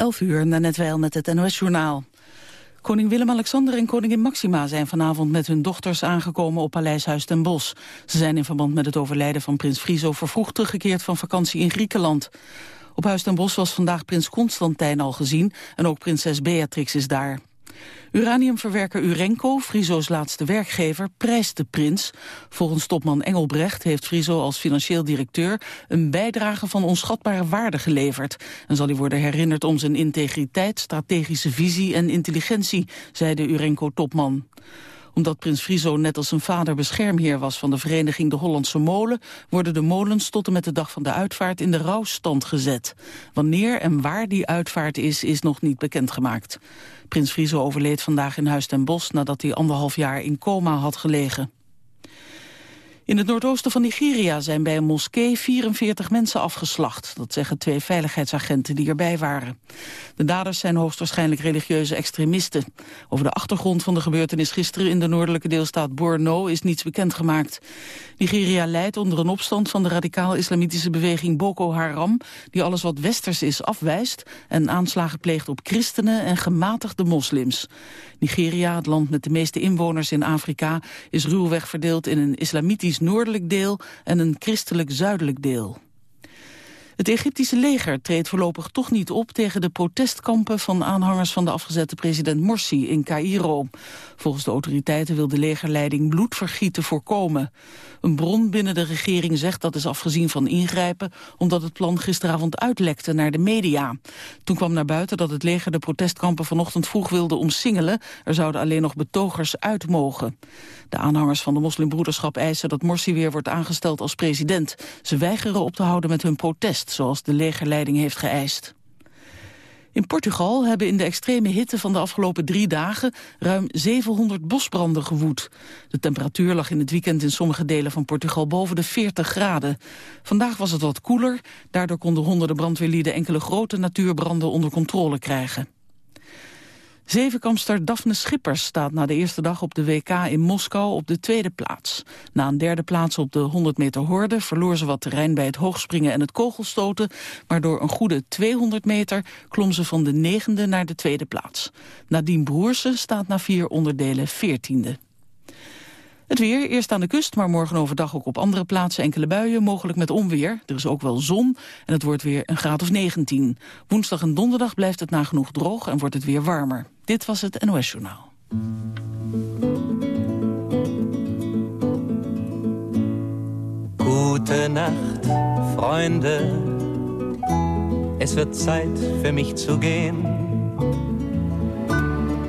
11 uur, net wel met het NOS-journaal. Koning Willem-Alexander en koningin Maxima zijn vanavond met hun dochters aangekomen op Paleishuis ten Bosch. Ze zijn in verband met het overlijden van prins Friso vervroegd teruggekeerd van vakantie in Griekenland. Op Huis ten Bosch was vandaag prins Constantijn al gezien en ook prinses Beatrix is daar. Uraniumverwerker Urenco, Friso's laatste werkgever, prijst de prins. Volgens topman Engelbrecht heeft Friso als financieel directeur een bijdrage van onschatbare waarde geleverd. En zal hij worden herinnerd om zijn integriteit, strategische visie en intelligentie, zei de Urenco-topman omdat prins Friso net als zijn vader beschermheer was van de vereniging De Hollandse Molen, worden de molens tot en met de dag van de uitvaart in de rouwstand gezet. Wanneer en waar die uitvaart is, is nog niet bekendgemaakt. Prins Friso overleed vandaag in Huis ten Bosch nadat hij anderhalf jaar in coma had gelegen. In het noordoosten van Nigeria zijn bij een moskee 44 mensen afgeslacht. Dat zeggen twee veiligheidsagenten die erbij waren. De daders zijn hoogstwaarschijnlijk religieuze extremisten. Over de achtergrond van de gebeurtenis gisteren in de noordelijke deelstaat Borno is niets bekendgemaakt. Nigeria leidt onder een opstand van de radicaal-islamitische beweging Boko Haram... die alles wat westers is afwijst en aanslagen pleegt op christenen en gematigde moslims. Nigeria, het land met de meeste inwoners in Afrika, is ruwweg verdeeld in een islamitisch noordelijk deel en een christelijk zuidelijk deel. Het Egyptische leger treedt voorlopig toch niet op tegen de protestkampen van aanhangers van de afgezette president Morsi in Cairo. Volgens de autoriteiten wil de legerleiding bloedvergieten voorkomen. Een bron binnen de regering zegt dat is afgezien van ingrijpen omdat het plan gisteravond uitlekte naar de media. Toen kwam naar buiten dat het leger de protestkampen vanochtend vroeg wilde omsingelen. Er zouden alleen nog betogers uit mogen. De aanhangers van de moslimbroederschap eisen dat Morsi weer wordt aangesteld als president. Ze weigeren op te houden met hun protest, zoals de legerleiding heeft geëist. In Portugal hebben in de extreme hitte van de afgelopen drie dagen ruim 700 bosbranden gewoed. De temperatuur lag in het weekend in sommige delen van Portugal boven de 40 graden. Vandaag was het wat koeler, daardoor konden honderden brandweerlieden enkele grote natuurbranden onder controle krijgen. Zevenkampster Daphne Schippers staat na de eerste dag op de WK in Moskou op de tweede plaats. Na een derde plaats op de 100 meter horde verloor ze wat terrein bij het hoogspringen en het kogelstoten, maar door een goede 200 meter klom ze van de negende naar de tweede plaats. Nadine Broersen staat na vier onderdelen veertiende. Het weer, eerst aan de kust, maar morgen overdag ook op andere plaatsen enkele buien, mogelijk met onweer. Er is ook wel zon en het wordt weer een graad of 19. Woensdag en donderdag blijft het nagenoeg droog en wordt het weer warmer. Dit was het NOS Journaal. Gute Nacht, Freunde. Es wird Zeit für mich zu gehen.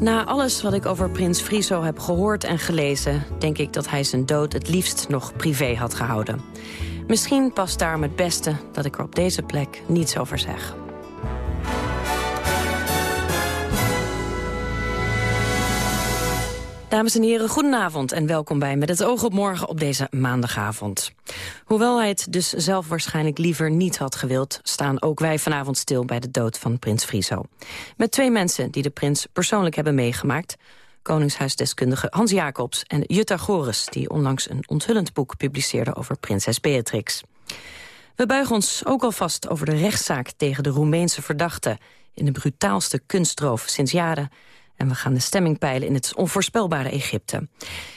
Na alles wat ik over prins Friso heb gehoord en gelezen... denk ik dat hij zijn dood het liefst nog privé had gehouden. Misschien past daarom het beste dat ik er op deze plek niets over zeg. Dames en heren, goedenavond en welkom bij Met het oog op morgen op deze maandagavond. Hoewel hij het dus zelf waarschijnlijk liever niet had gewild... staan ook wij vanavond stil bij de dood van prins Friso. Met twee mensen die de prins persoonlijk hebben meegemaakt... Koningshuisdeskundige Hans Jacobs en Jutta Goris... die onlangs een onthullend boek publiceerde over prinses Beatrix. We buigen ons ook alvast over de rechtszaak tegen de Roemeense verdachte... in de brutaalste kunstroof sinds jaren en we gaan de stemming peilen in het onvoorspelbare Egypte.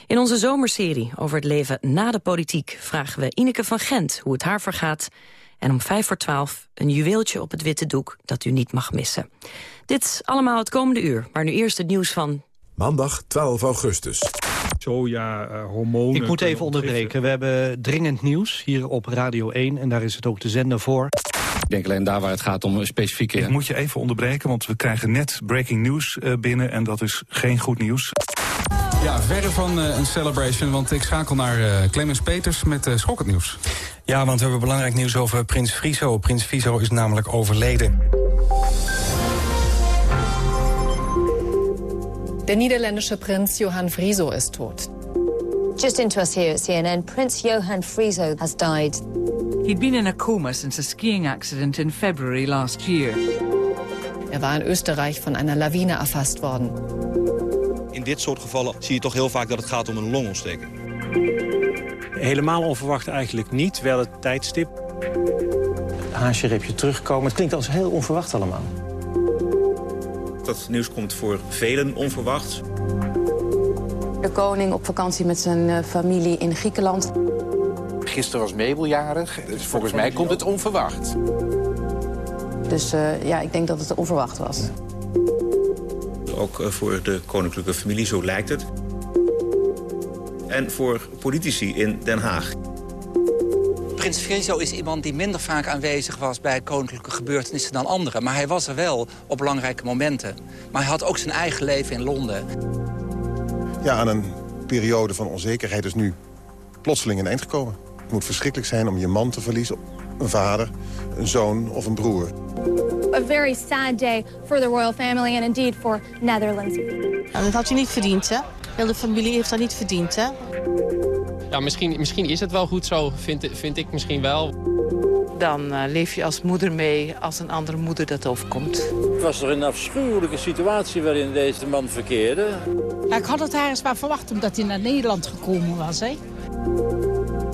In onze zomerserie over het leven na de politiek... vragen we Ineke van Gent hoe het haar vergaat. En om vijf voor twaalf een juweeltje op het witte doek dat u niet mag missen. Dit allemaal het komende uur, maar nu eerst het nieuws van... Maandag 12 augustus. Soja, uh, hormonen... Ik moet even onderbreken. We hebben dringend nieuws hier op Radio 1... en daar is het ook te zenden voor. Ik denk alleen daar waar het gaat om specifieke... Ik moet je even onderbreken, want we krijgen net breaking news eh, binnen... en dat is geen goed nieuws. Ja, verre van eh, een celebration, want ik schakel naar eh, Clemens Peters met schokkend nieuws. Ja, want we hebben belangrijk nieuws over Prins Friso. Prins Friso is namelijk overleden. De Nederlandse prins Johan Friso is dood. Just into us here at CNN, Prince Johann Friso has died. He'd been in a coma since a skiing accident in February last year. Er war in Österreich von einer Lawine erfasst worden. In dit soort gevallen zie je toch heel vaak dat het gaat om een longontsteking. Helemaal onverwacht eigenlijk niet, wel het tijdstip. Haasje-repje terugkomen. Het klinkt als heel onverwacht allemaal. Dat nieuws komt voor velen onverwacht. De koning op vakantie met zijn uh, familie in Griekenland. Gisteren was Mabel jarig. Dus volgens mij komt het onverwacht. Dus uh, ja, ik denk dat het onverwacht was. Ook uh, voor de koninklijke familie, zo lijkt het. En voor politici in Den Haag. Prins Friso is iemand die minder vaak aanwezig was bij koninklijke gebeurtenissen dan anderen. Maar hij was er wel op belangrijke momenten. Maar hij had ook zijn eigen leven in Londen. Ja, aan een periode van onzekerheid is nu plotseling een eind gekomen. Het moet verschrikkelijk zijn om je man te verliezen, een vader, een zoon of een broer. A very sad day for the royal family and indeed for Netherlands. Nou, dat had je niet verdiend, hè? Heel de familie heeft dat niet verdiend, hè? Ja, misschien, misschien is het wel goed zo, vind, vind ik misschien wel. Dan uh, leef je als moeder mee als een andere moeder dat overkomt. Het was toch een afschuwelijke situatie waarin deze man verkeerde. Ja, ik had het ergens maar verwacht omdat hij naar Nederland gekomen was, hè?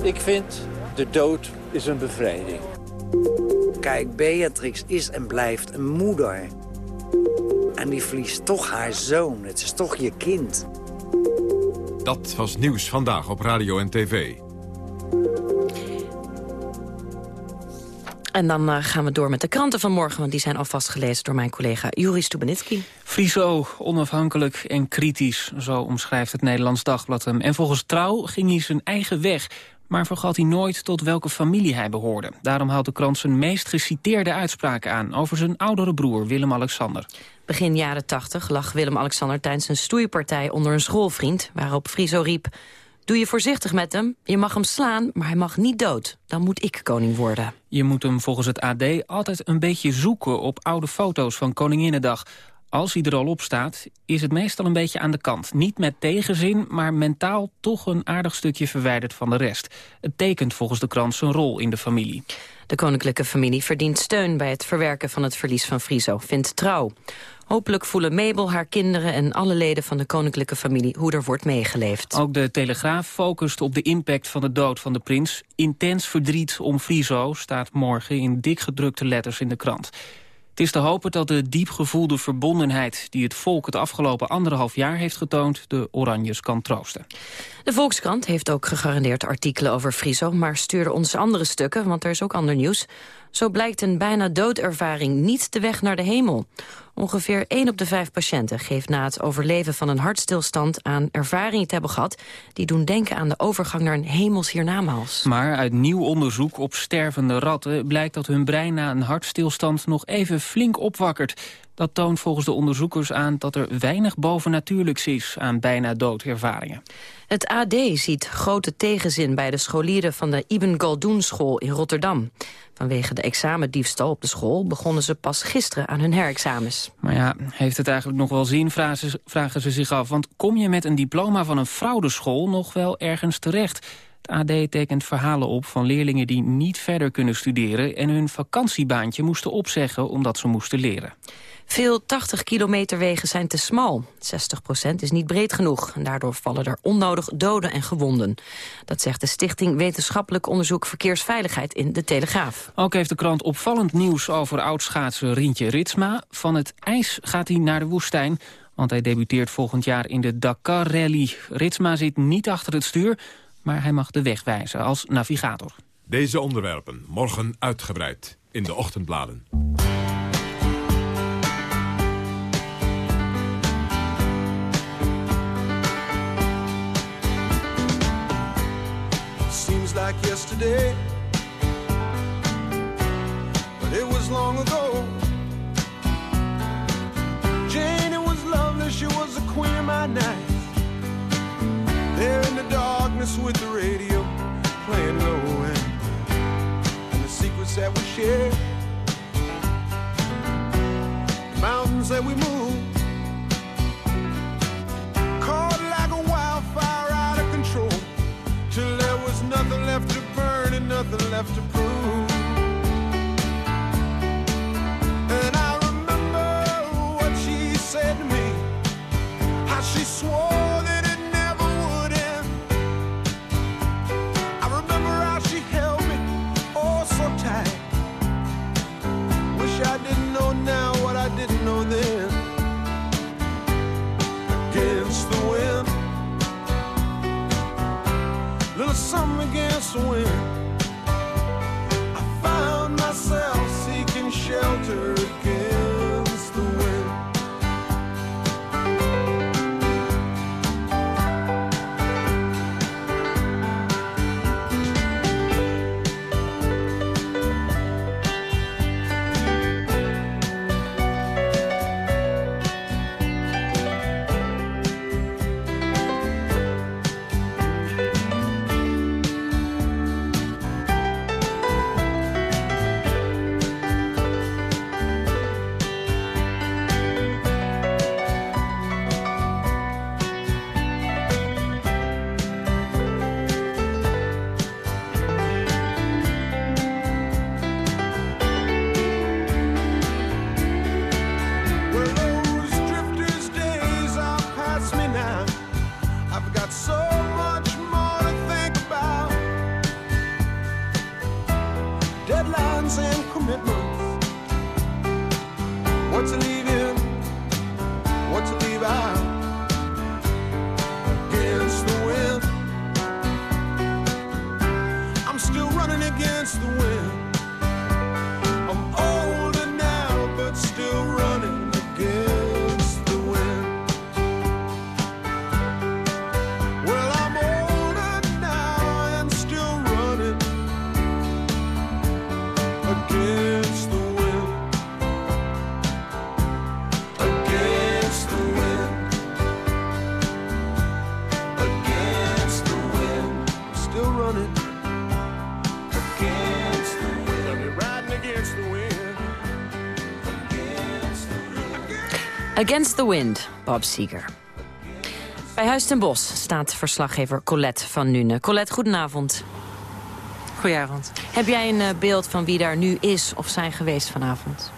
Ik vind, de dood is een bevrijding. Kijk, Beatrix is en blijft een moeder. En die verliest toch haar zoon. Het is toch je kind. Dat was nieuws vandaag op radio en tv. En dan uh, gaan we door met de kranten van morgen... want die zijn alvast gelezen door mijn collega Juri Stubenitski. Friso, onafhankelijk en kritisch, zo omschrijft het Nederlands Dagblad hem. En volgens Trouw ging hij zijn eigen weg... maar vergat hij nooit tot welke familie hij behoorde. Daarom haalt de krant zijn meest geciteerde uitspraken aan... over zijn oudere broer Willem-Alexander. Begin jaren tachtig lag Willem-Alexander tijdens een stoeipartij onder een schoolvriend... waarop Friso riep... Doe je voorzichtig met hem. Je mag hem slaan, maar hij mag niet dood. Dan moet ik koning worden. Je moet hem volgens het AD altijd een beetje zoeken op oude foto's van Koninginnedag. Als hij er al op staat, is het meestal een beetje aan de kant. Niet met tegenzin, maar mentaal toch een aardig stukje verwijderd van de rest. Het tekent volgens de krant zijn rol in de familie. De koninklijke familie verdient steun bij het verwerken van het verlies van Friso, vindt Trouw. Hopelijk voelen Mabel, haar kinderen en alle leden van de koninklijke familie hoe er wordt meegeleefd. Ook de Telegraaf focust op de impact van de dood van de prins. Intens verdriet om Friso staat morgen in dik gedrukte letters in de krant. Het is te hopen dat de diep gevoelde verbondenheid... die het volk het afgelopen anderhalf jaar heeft getoond... de Oranjes kan troosten. De Volkskrant heeft ook gegarandeerd artikelen over Friso... maar stuurde ons andere stukken, want er is ook ander nieuws. Zo blijkt een bijna doodervaring niet de weg naar de hemel. Ongeveer 1 op de 5 patiënten geeft na het overleven van een hartstilstand aan ervaringen te hebben gehad die doen denken aan de overgang naar een hemels hiernamaals. Maar uit nieuw onderzoek op stervende ratten blijkt dat hun brein na een hartstilstand nog even flink opwakkert. Dat toont volgens de onderzoekers aan dat er weinig bovennatuurlijks is aan bijna doodervaringen. Het AD ziet grote tegenzin bij de scholieren van de Ibn Galdoen school in Rotterdam. Vanwege de examendiefstal op de school begonnen ze pas gisteren aan hun herexamens. Maar ja, heeft het eigenlijk nog wel zin, vragen ze zich af. Want kom je met een diploma van een fraudeschool nog wel ergens terecht? Het AD tekent verhalen op van leerlingen die niet verder kunnen studeren... en hun vakantiebaantje moesten opzeggen omdat ze moesten leren. Veel 80 kilometer wegen zijn te smal. 60% is niet breed genoeg. En daardoor vallen er onnodig doden en gewonden. Dat zegt de Stichting Wetenschappelijk Onderzoek Verkeersveiligheid in De Telegraaf. Ook heeft de krant opvallend nieuws over oudschaatser Rintje Ritsma. Van het ijs gaat hij naar de woestijn. Want hij debuteert volgend jaar in de Dakar Rally. Ritsma zit niet achter het stuur, maar hij mag de weg wijzen als navigator. Deze onderwerpen morgen uitgebreid in de ochtendbladen. Yesterday, but it was long ago. Jane, it was lovely, she was the queen of my night. There in the darkness with the radio playing low end, and the secrets that we shared, the mountains that we moved, left to prove. And I remember what she said to me, how she swore that it never would end. I remember how she held me oh so tight. Wish I didn't know now what I didn't know then. Against the wind, little something against the wind. Against the Wind, Bob Seeger. Bij Huis ten Bos staat verslaggever Colette van Nune. Colette, goedenavond. Goedenavond. Heb jij een eh, beeld van wie daar nu is of zijn geweest vanavond?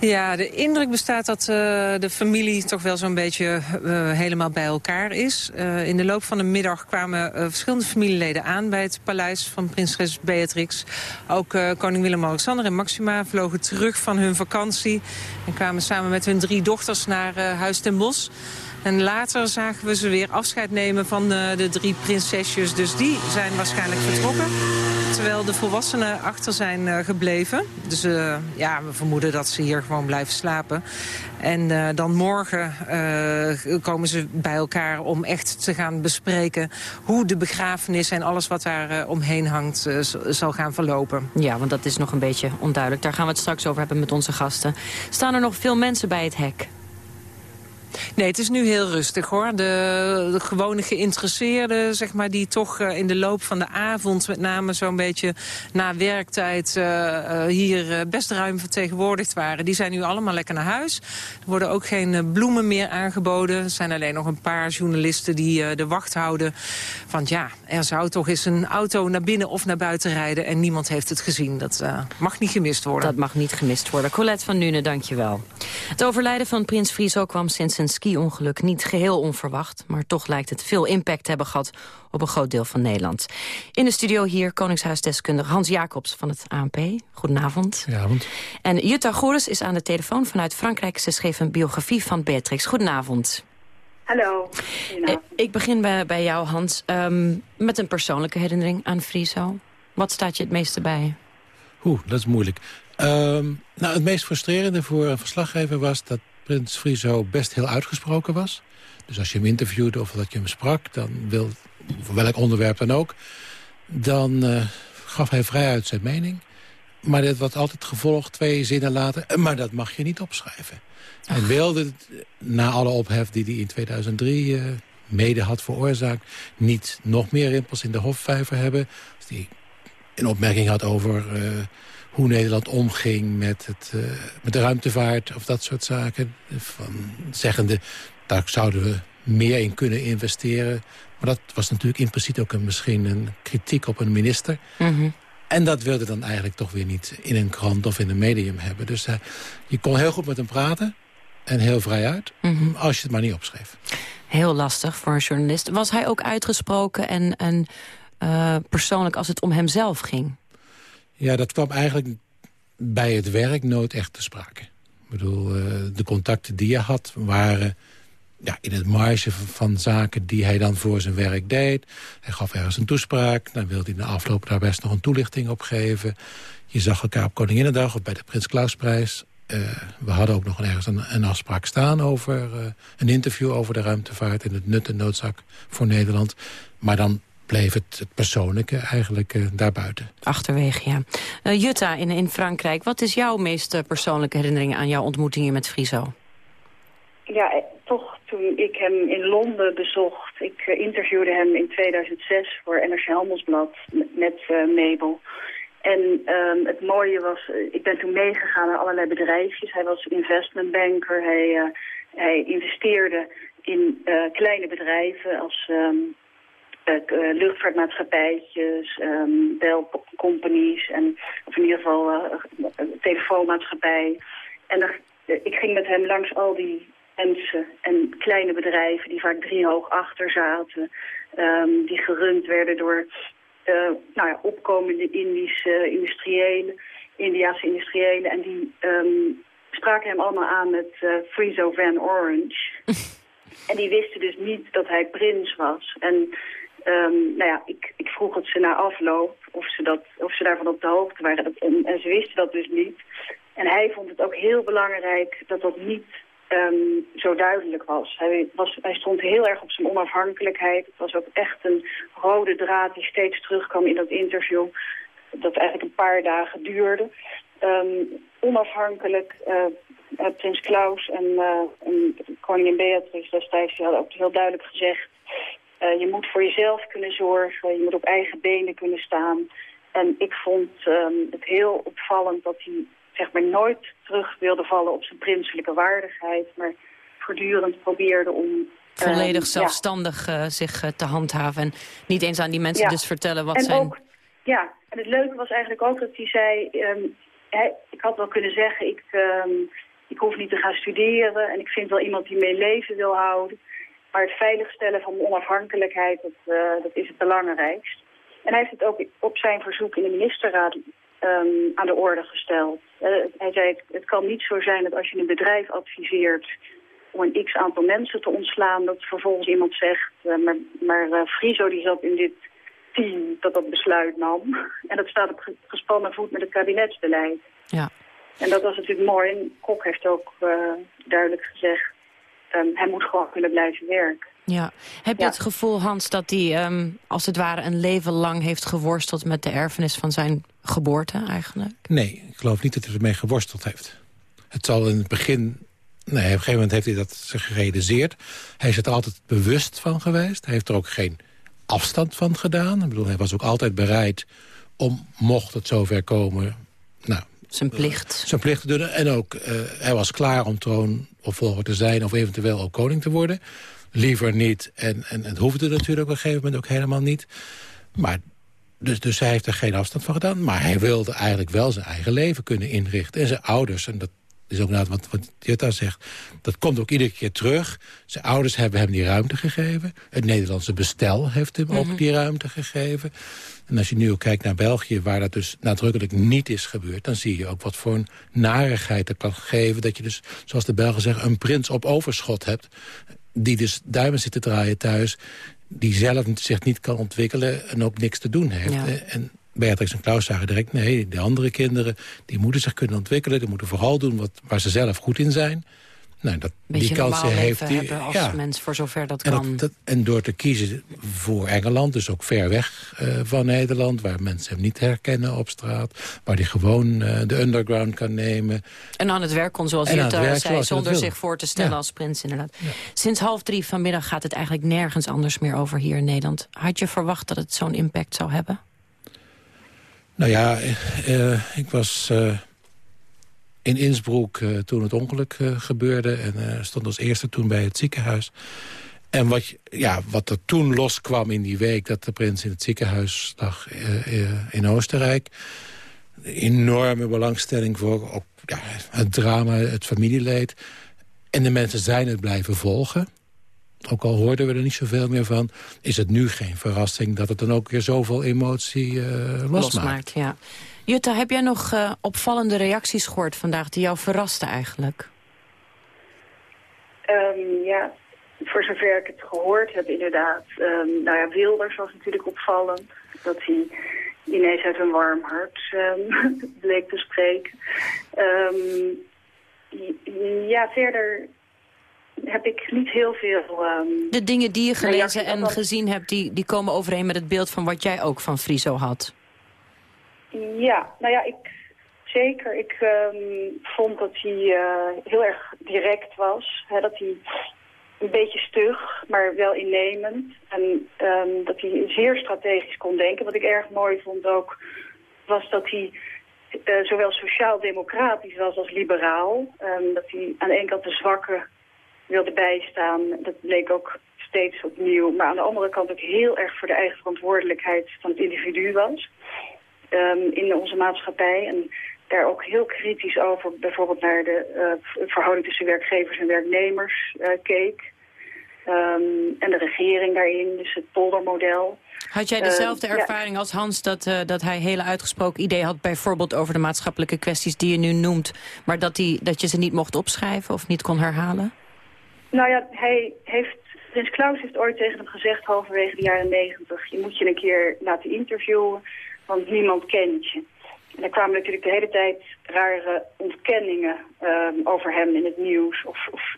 Ja, de indruk bestaat dat eh, de familie toch wel zo'n beetje eh, helemaal bij elkaar is. Eh, in de loop van de middag kwamen verschillende familieleden aan... bij het paleis van prinses Beatrix. Ook koning Willem-Alexander en Maxima vlogen terug van hun vakantie... en kwamen samen met hun drie dochters naar Huis ten Bosch... En later zagen we ze weer afscheid nemen van de, de drie prinsesjes. Dus die zijn waarschijnlijk vertrokken. Terwijl de volwassenen achter zijn eh, gebleven. Dus eh, ja, we vermoeden dat ze hier gewoon blijven slapen. En eh, dan morgen eh, komen ze bij elkaar om echt te gaan bespreken... hoe de begrafenis en alles wat daar eh, omheen hangt eh, zal gaan verlopen. Ja, want dat is nog een beetje onduidelijk. Daar gaan we het straks over hebben met onze gasten. Staan er nog veel mensen bij het hek? Nee, het is nu heel rustig hoor. De, gewone geïnteresseerden, zeg maar, die toch eh, in de loop van de avond... met name zo'n beetje na werktijd eh, eh, hier best ruim vertegenwoordigd waren... die zijn nu allemaal lekker naar huis. Er worden ook geen bloemen meer aangeboden. Er zijn alleen nog een paar journalisten die de wacht houden. Van ja, er zou toch eens een auto naar binnen of naar buiten rijden... en niemand heeft het gezien. Dat mag niet gemist worden. Dat mag niet gemist worden. Colette van Nune, dank je wel. Het overlijden van prins Friso kwam sinds een ski-ongeluk niet geheel onverwacht. Maar toch lijkt het veel impact te hebben gehad op een groot deel van Nederland. In de studio hier Koningshuisdeskundige Hans Jacobs van het ANP. Goedenavond. Goedenavond. En Jutta Goeres is aan de telefoon vanuit Frankrijk. Ze schreef een biografie van Beatrix. Goedenavond. Hallo. Eh, Ik begin bij, bij jou, Hans, ehm, met een persoonlijke herinnering aan Friso. Wat staat je het meeste bij? Oeh, dat is moeilijk. Ehm, nou, het meest frustrerende voor een verslaggever was dat prins Friso best heel uitgesproken was. Dus als je hem interviewde of dat je hem sprak, dan wil, voor welk onderwerp dan ook, dan eh, gaf hij vrij uit zijn mening. Maar dit was altijd gevolgd, twee zinnen later, "Eh, maar dat mag je niet opschrijven. Hij wilde, het, na alle ophef die hij in 2003 eh, mede had veroorzaakt... niet nog meer rimpels in de hofvijver hebben. Als hij een opmerking had over eh, hoe Nederland omging met, het, eh, met de ruimtevaart of dat soort zaken. Van, zeggende, daar zouden we meer in kunnen investeren. Maar dat was natuurlijk impliciet ook een, misschien een kritiek op een minister. Mhm. En dat wilde dan eigenlijk toch weer niet in een krant of in een medium hebben. Dus uh, je kon heel goed met hem praten en heel vrij uit, Mhm. als je het maar niet opschreef. Heel lastig voor een journalist. Was hij ook uitgesproken en, en uh, persoonlijk als het om hemzelf ging? Ja, dat kwam eigenlijk bij het werk nooit echt te sprake. Ik bedoel, uh, de contacten die je had waren ja, in het marge van zaken die hij dan voor zijn werk deed. Hij gaf ergens een toespraak. Dan wilde hij in de afloop daar best nog een toelichting op geven. Je zag elkaar op Koninginnedag of bij de Prins Klausprijs. Uh, we hadden ook nog ergens een, afspraak staan over uh, een interview over de ruimtevaart... en het nut en noodzak voor Nederland. Maar dan bleef het, het persoonlijke eigenlijk uh, daarbuiten. Achterwege, ja. Uh, Jutta in, in Frankrijk, wat is jouw meest persoonlijke herinnering... aan jouw ontmoetingen met Friso? Ja, toch toen ik hem in Londen bezocht. Ik uh, interviewde hem in 2006 voor NRC Handelsblad met Mabel. En um, het mooie was, ik ben toen meegegaan naar allerlei bedrijfjes. Hij was investmentbanker, hij, hij investeerde in kleine bedrijven als... Um, uh, luchtvaartmaatschappijtjes, um, belcompanies en of in ieder geval uh, telefoonmaatschappij. En uh, ik ging met hem langs al die mensen en kleine bedrijven die vaak driehoog achter zaten. Um, die gerund werden door nou ja, opkomende Indische industriëlen, Indiaanse industriëlen. En die um, spraken hem allemaal aan met Friso Van Orange. en die wisten dus niet dat hij prins was. En Um, nou ja, ik, ik vroeg het ze na afloop of ze, dat, of ze daarvan op de hoogte waren. En, ze wisten dat dus niet. En hij vond het ook heel belangrijk dat dat niet um, zo duidelijk was. Hij, was. hij stond heel erg op zijn onafhankelijkheid. Het was ook echt een rode draad die steeds terugkwam in dat interview. Dat eigenlijk een paar dagen duurde. Um, onafhankelijk, uh, uh, prins Klaus en, uh, en koningin Beatrix destijds hadden ook heel duidelijk gezegd... Uh, je moet voor jezelf kunnen zorgen, je moet op eigen benen kunnen staan. En ik vond um, het heel opvallend dat hij zeg maar, nooit terug wilde vallen op zijn prinselijke waardigheid... maar voortdurend probeerde om... Volledig um, zelfstandig ja. uh, zich uh, te handhaven en niet eens aan die mensen ja. dus vertellen wat en zijn... Ook, ja, en het leuke was eigenlijk ook dat hij zei... Um, hij, ik had wel kunnen zeggen, ik, um, ik hoef niet te gaan studeren... en ik vind wel iemand die mijn leven wil houden... Maar het veiligstellen van de onafhankelijkheid, dat, uh, dat is het belangrijkst. En hij heeft het ook op zijn verzoek in de ministerraad um, aan de orde gesteld. Uh, hij zei, het, het kan niet zo zijn dat als je een bedrijf adviseert om een x aantal mensen te ontslaan, dat vervolgens iemand zegt, uh, maar, maar Friso die zat in dit team dat dat besluit nam. En dat staat op gespannen voet met het kabinetsbeleid. Ja. En dat was natuurlijk mooi. En Kok heeft ook duidelijk gezegd, Um, hij moet gewoon kunnen blijven werken. Ja. Heb je ja. het gevoel, Hans, dat hij um, als het ware een leven lang heeft geworsteld met de erfenis van zijn geboorte eigenlijk? Nee, ik geloof niet dat hij ermee geworsteld heeft. Het zal in het begin... Nee, op een gegeven moment heeft hij dat zich gerealiseerd. Hij is er altijd bewust van geweest. Hij heeft er ook geen afstand van gedaan. Ik bedoel, hij was ook altijd bereid om, mocht het zover komen... Nou, zijn plicht. Uh, zijn plicht te doen. En ook, uh, hij was klaar om troonopvolger te zijn... of eventueel ook koning te worden. Liever niet. En, en het hoefde natuurlijk op een gegeven moment ook helemaal niet. Maar, dus, dus hij heeft er geen afstand van gedaan. Maar hij wilde eigenlijk wel zijn eigen leven kunnen inrichten. En zijn ouders, en dat is ook inderdaad wat, wat Jutta zegt... dat komt ook iedere keer terug. Zijn ouders hebben hem die ruimte gegeven. Het Nederlandse bestel heeft hem mm -hmm. ook die ruimte gegeven. En als je nu ook kijkt naar België, waar dat dus nadrukkelijk niet is gebeurd... dan zie je ook wat voor een narigheid er kan geven... dat je dus, zoals de Belgen zeggen, een prins op overschot hebt... die dus duimen zit te draaien thuis... die zelf zich niet kan ontwikkelen en ook niks te doen heeft. Ja. En Beatrix en Klaus zagen direct... nee, de andere kinderen die moeten zich kunnen ontwikkelen... die moeten vooral doen wat, waar ze zelf goed in zijn... Nou, dat, die kans heeft die, hebben als ja. mens voor zover dat en, kan. dat, dat, en door te kiezen voor Engeland, dus ook ver weg uh, van Nederland... waar mensen hem niet herkennen op straat... waar hij gewoon uh, de underground kan nemen. En aan het werk kon, zoals je het werk, zei, zonder zich voor te stellen ja. als prins inderdaad. Ja. Sinds half drie vanmiddag gaat het eigenlijk nergens anders meer over hier in Nederland. Had je verwacht dat het zo'n impact zou hebben? Nou ja, uh, ik was in Innsbruck uh, toen het ongeluk uh, gebeurde. En uh, stond als eerste toen bij het ziekenhuis. En wat, ja, wat er toen loskwam in die week... dat de prins in het ziekenhuis lag eh, eh, in Oostenrijk... enorme belangstelling voor ook, ja, het drama, het familieleed. En de mensen zijn het blijven volgen. Ook al hoorden we er niet zoveel meer van... is het nu geen verrassing dat het dan ook weer zoveel emotie eh, losmaakt. Losmaakt, ja. Jutta, heb jij nog eh, opvallende reacties gehoord vandaag... die jou verrasten eigenlijk? Ehm, ja, voor zover ik het gehoord heb inderdaad. Ehm, nou ja, Wilders was natuurlijk opvallend. Dat hij ineens uit een warm hart ehm, bleek te spreken. Ja, verder heb ik niet heel veel... De dingen die je gelezen en gezien hebt... Die, die komen overeen met het beeld van wat jij ook van Friso had. Ja, nou ja, ik, zeker. Ik ehm, vond dat hij eh, heel erg direct was. Hè, dat hij een beetje stug, maar wel innemend. En ehm, dat hij zeer strategisch kon denken. Wat ik erg mooi vond ook, was dat hij eh, zowel sociaal-democratisch was als liberaal. Ehm, dat hij aan de ene kant de zwakken wilde bijstaan. Dat bleek ook steeds opnieuw. Maar aan de andere kant ook heel erg voor de eigen verantwoordelijkheid van het individu was ehm, in onze maatschappij. En daar ook heel kritisch over bijvoorbeeld naar de eh, verhouding tussen werkgevers en werknemers eh, keek. Ehm, en de regering daarin, dus het poldermodel. Had jij Eh, dezelfde ervaring als Hans dat, dat hij hele uitgesproken idee had... bijvoorbeeld over de maatschappelijke kwesties die je nu noemt... maar dat, die, dat je ze niet mocht opschrijven of niet kon herhalen? Nou ja, hij heeft, Prins Klaus heeft ooit tegen hem gezegd, halverwege de jaren negentig, je moet je een keer laten interviewen, want niemand kent je. En er kwamen natuurlijk de hele tijd rare ontkenningen ehm, over hem in het nieuws. Of, of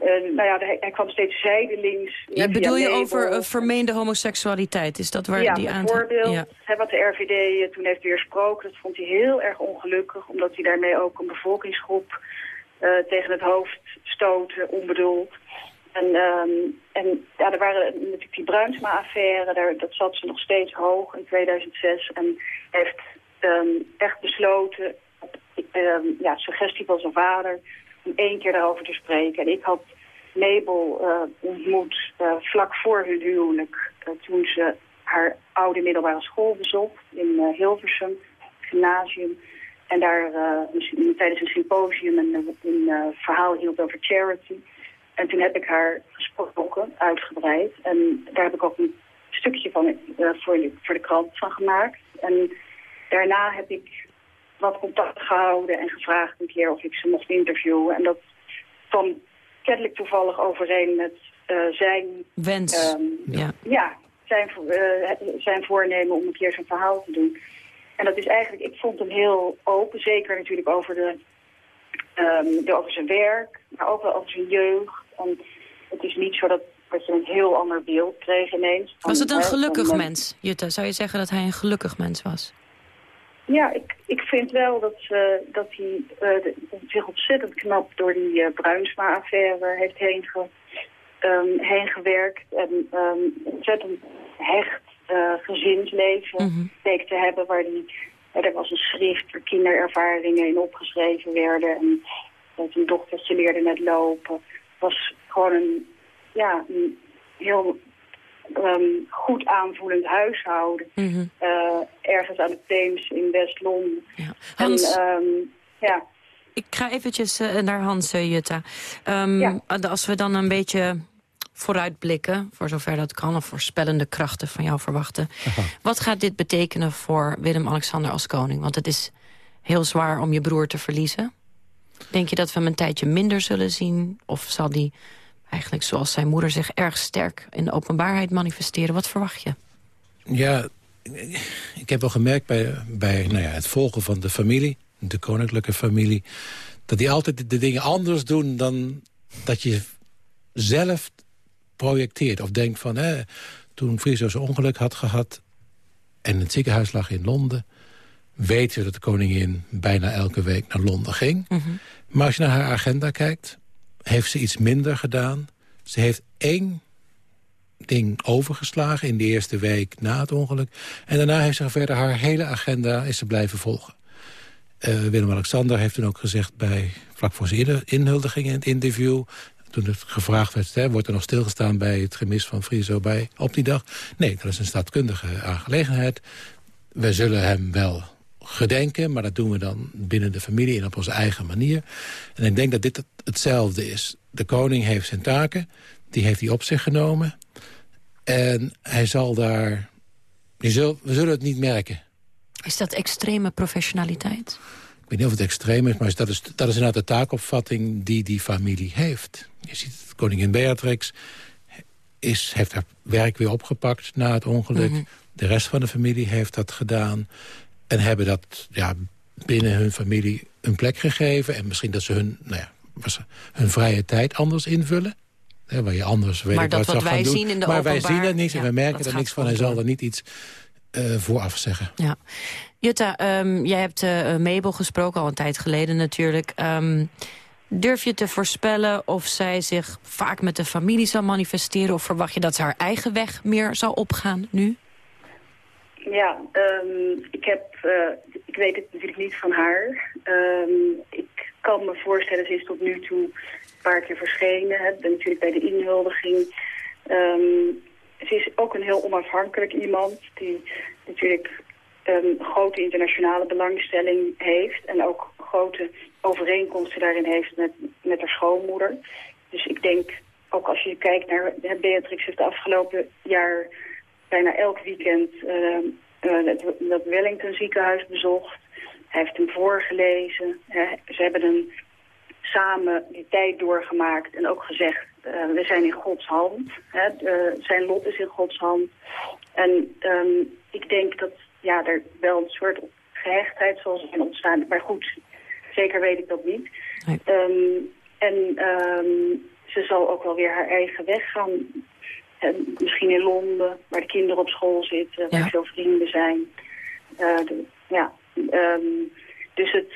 eh, nou ja, hij, hij kwam steeds zijdelings. Ja, bedoel je over eh, vermeende homoseksualiteit? Is dat waar ja, die aan... bijvoorbeeld Ja. hè, wat de RVD eh, toen heeft weersproken, dat vond hij heel erg ongelukkig, omdat hij daarmee ook een bevolkingsgroep tegen het hoofd stootte, onbedoeld. En, ehm, en ja, er waren natuurlijk die Bruinsma-affaire, daar- dat zat ze nog steeds hoog in 2006. En heeft ehm, echt besloten, op ehm, ja, suggestie van zijn vader, om één keer daarover te spreken. En ik had Mabel eh, ontmoet eh, vlak voor hun huwelijk, eh, toen ze haar oude middelbare school bezocht in Hilversum, gymnasium. En daar tijdens een symposium een, verhaal hield over charity. En toen heb ik haar gesproken, uitgebreid. En daar heb ik ook een stukje van eh, voor, de, voor de krant van gemaakt. En daarna heb ik wat contact gehouden en gevraagd een keer of ik ze mocht interviewen. En dat kwam kennelijk toevallig overeen met eh, zijn... Wens, ehm, ja. ja, zijn, eh, zijn voornemen om een keer zijn verhaal te doen. En dat is eigenlijk, ik vond hem heel open, zeker natuurlijk over, de, ehm, de- over zijn werk, maar ook wel over zijn jeugd. En het is niet zo dat, dat je een heel ander beeld kreeg ineens. Was het een gelukkig mens, Jutta? Zou je zeggen dat hij een gelukkig mens was? Ja, ik, ik vind wel dat, ze dat hij eh, de- zich ontzettend knap door die eh, Bruinsma-affaire heeft heen, ge, ehm, heen gewerkt. En ehm, ontzettend hecht gezinsleven bleek te hebben. Waar die, er was een schrift waar kinderervaringen in opgeschreven werden. En eh, zijn dochtertje leerde net lopen. Het was gewoon een, ja, een heel ehm, goed aanvoelend huishouden. Mhm. Eh, ergens aan de Theems in West-Londen. Hans- En, ehm, ja. Ik ga eventjes eh, naar Hans, eh, Jutta. Ehm, Als we dan een beetje vooruitblikken, voor zover dat kan... of voorspellende krachten van jou verwachten. Wat gaat dit betekenen voor Willem-Alexander als koning? Want het is heel zwaar om je broer te verliezen. Denk je dat we hem een tijdje minder zullen zien? Of zal die eigenlijk zoals zijn moeder zich erg sterk in de openbaarheid manifesteren? Wat verwacht je? Ja, ik heb wel gemerkt bij, bij nou ja, het volgen van de familie... de koninklijke familie... dat die altijd de dingen anders doen dan dat je zelf projecteert. Of denkt van, hè, toen Friso zijn ongeluk had gehad... en het ziekenhuis lag in Londen... weten we dat de koningin bijna elke week naar Londen ging. Maar als je naar haar agenda kijkt, heeft ze iets minder gedaan. Ze heeft één ding overgeslagen in de eerste week na het ongeluk. En daarna heeft ze verder haar hele agenda is ze blijven volgen. Eh, Willem-Alexander heeft toen ook gezegd bij, vlak voor zijn inhuldiging in het interview... toen het gevraagd werd... Hè, wordt er nog stilgestaan bij het gemis van Friso bij, op die dag? Nee, dat is een staatkundige aangelegenheid. We zullen hem wel gedenken, maar dat doen we dan binnen de familie... en op onze eigen manier. En ik denk dat dit hetzelfde is. De koning heeft zijn taken, die heeft hij op zich genomen... En hij zal daar... we zullen het niet merken. Is dat extreme professionaliteit? Ik weet niet of het extreem is, maar dat is, dat is inderdaad de taakopvatting die die familie heeft. Je ziet, koningin Beatrix is, heeft haar werk weer opgepakt na het ongeluk. Mhm. De rest van de familie heeft dat gedaan. En hebben dat ja, binnen hun familie een plek gegeven. En misschien dat ze hun, nou ja, hun vrije tijd anders invullen. Hè, waar je anders weet maar dat wat, wij zien in de Maar wij zien het niet en we merken er niks van. Hij zal er niet iets uh, vooraf zeggen. Ja. Jutta, um, jij hebt uh, Mabel gesproken, al een tijd geleden natuurlijk. Um, durf je te voorspellen of zij zich vaak met de familie zal manifesteren... of verwacht je dat ze haar eigen weg meer zal opgaan nu? Ja, um, ik, heb, uh, ik weet het natuurlijk niet van haar. ik kan me voorstellen, ze is tot nu toe paar keer verschenen. Hè. Natuurlijk bij de inhuldiging. Um, ze is ook een heel onafhankelijk iemand die natuurlijk een grote internationale belangstelling heeft. En ook grote overeenkomsten daarin heeft met, met haar schoonmoeder. Dus ik denk, ook als je kijkt naar... Beatrix heeft de afgelopen jaar bijna elk weekend uh, uh, het, dat Wellington ziekenhuis bezocht. Hij heeft hem voorgelezen. ze hebben een samen die tijd doorgemaakt en ook gezegd, uh, we zijn in Gods hand. Hè, zijn lot is in Gods hand. En um, ik denk dat ja, er wel een soort gehechtheid zal zijn ontstaan. Maar goed, zeker weet ik dat niet. Um, en um, ze zal ook wel weer haar eigen weg gaan. En misschien in Londen, waar de kinderen op school zitten, waar veel vrienden zijn. Uh, de, ja, um, dus het,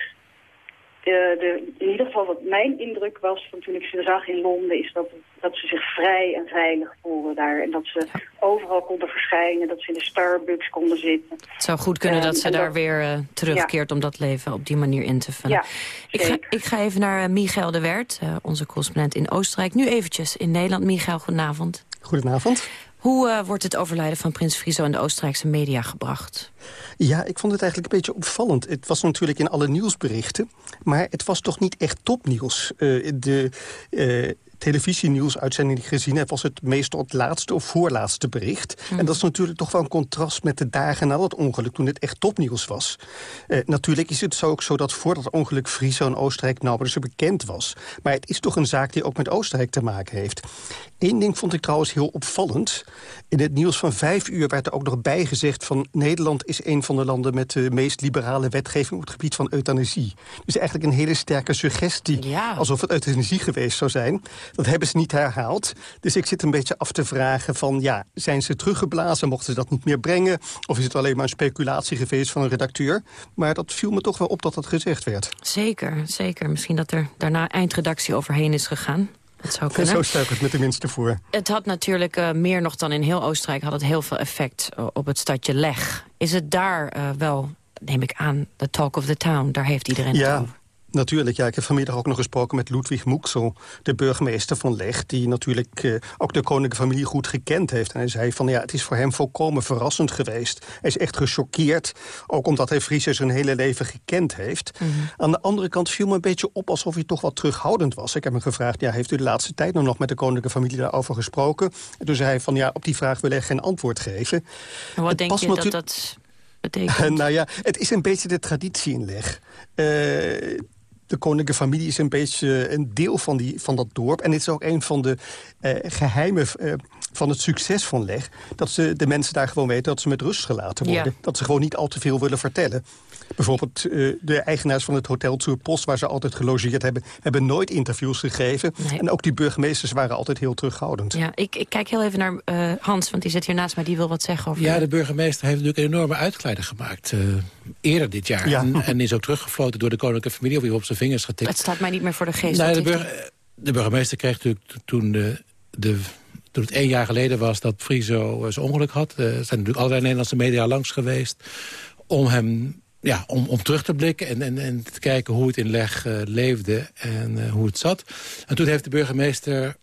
de, in ieder geval wat mijn indruk was van toen ik ze zag in Londen... is dat, dat ze zich vrij en veilig voelden daar. En dat ze overal konden verschijnen, dat ze in de Starbucks konden zitten. Het zou goed kunnen dat ze daar weer uh, terugkeert om dat leven op die manier in te vullen. Ja, ik, ga, ik ga even naar uh, Michael de Wert, uh, onze correspondent in Oostenrijk. Nu eventjes in Nederland. Michael, goedenavond. Goedenavond. Hoe uh, wordt het overlijden van prins Friso in de Oostenrijkse media gebracht? Ja, ik vond het eigenlijk een beetje opvallend. Het was natuurlijk in alle nieuwsberichten, maar het was toch niet echt topnieuws. Uh, de, uh, televisienieuwsuitzending die ik gezien heb... was het meestal het laatste of voorlaatste bericht. En dat is natuurlijk toch wel een contrast met de dagen na dat ongeluk... toen het echt topnieuws was. Eh, natuurlijk is het zo ook zo dat voor dat ongeluk Friso en Oostenrijk nauwelijks bekend was. Maar het is toch een zaak die ook met Oostenrijk te maken heeft. Eén ding vond ik trouwens heel opvallend. In het nieuws van vijf uur werd er ook nog bijgezegd van... Nederland is een van de landen met de meest liberale wetgeving... op het gebied van euthanasie. Dus eigenlijk een hele sterke suggestie. Ja. Alsof het euthanasie geweest zou zijn. Dat hebben ze niet herhaald. Dus ik zit een beetje af te vragen van... ja, zijn ze teruggeblazen? Mochten ze dat niet meer brengen? Of is het alleen maar een speculatie geweest van een redacteur? Maar dat viel me toch wel op dat dat gezegd werd. Zeker, zeker. Misschien dat er daarna eindredactie overheen is gegaan. Dat zou kunnen. Zo stel ik het met de minste voor. Het had natuurlijk uh, meer nog dan in heel Oostenrijk... had het heel veel effect uh, op het stadje Leg. Is het daar uh, wel, neem ik aan, de talk of the town? Daar heeft iedereen ja. Natuurlijk, ja. Ik heb vanmiddag ook nog gesproken met Ludwig Moeksel, de burgemeester van Leg... die natuurlijk uh, ook de koninklijke familie goed gekend heeft. En hij zei van, ja, het is voor hem volkomen verrassend geweest. Hij is echt gechoqueerd, ook omdat hij Friese zijn hele leven gekend heeft. Mm -hmm. Aan de andere kant viel me een beetje op alsof hij toch wat terughoudend was. Ik heb hem gevraagd, ja, heeft u de laatste tijd nou nog met de koninklijke familie daarover gesproken? En toen zei hij van, ja, op die vraag wil hij geen antwoord geven. En wat het denk je dat dat betekent? nou ja, het is een beetje de traditie in Leg. Uh, de koninklijke familie is een beetje een deel van, die, van dat dorp. En het is ook een van de uh, geheimen uh, van het succes van Leg. Dat ze, de mensen daar gewoon weten dat ze met rust gelaten worden. Ja. Dat ze gewoon niet al te veel willen vertellen. Bijvoorbeeld uh, de eigenaars van het hotel Post, waar ze altijd gelogeerd hebben... hebben nooit interviews gegeven. Nee. En ook die burgemeesters waren altijd heel terughoudend. Ja, ik, ik kijk heel even naar uh, Hans, want die zit hier naast mij. Die wil wat zeggen over... Ja, de burgemeester heeft natuurlijk een enorme uitglijder gemaakt. Uh, eerder dit jaar. Ja. En, en, is ook teruggefloten door de koninklijke familie... of weer op zijn vingers getikt. Het staat mij niet meer voor de geest. Nee, de, burger, de, burgemeester kreeg natuurlijk toen de... de toen het één jaar geleden was dat Friso zijn ongeluk had. Er zijn natuurlijk allerlei Nederlandse media langs geweest... om hem ja, om, om terug te blikken en, en, en te kijken hoe het in leg uh, leefde en uh, hoe het zat. En toen heeft de burgemeester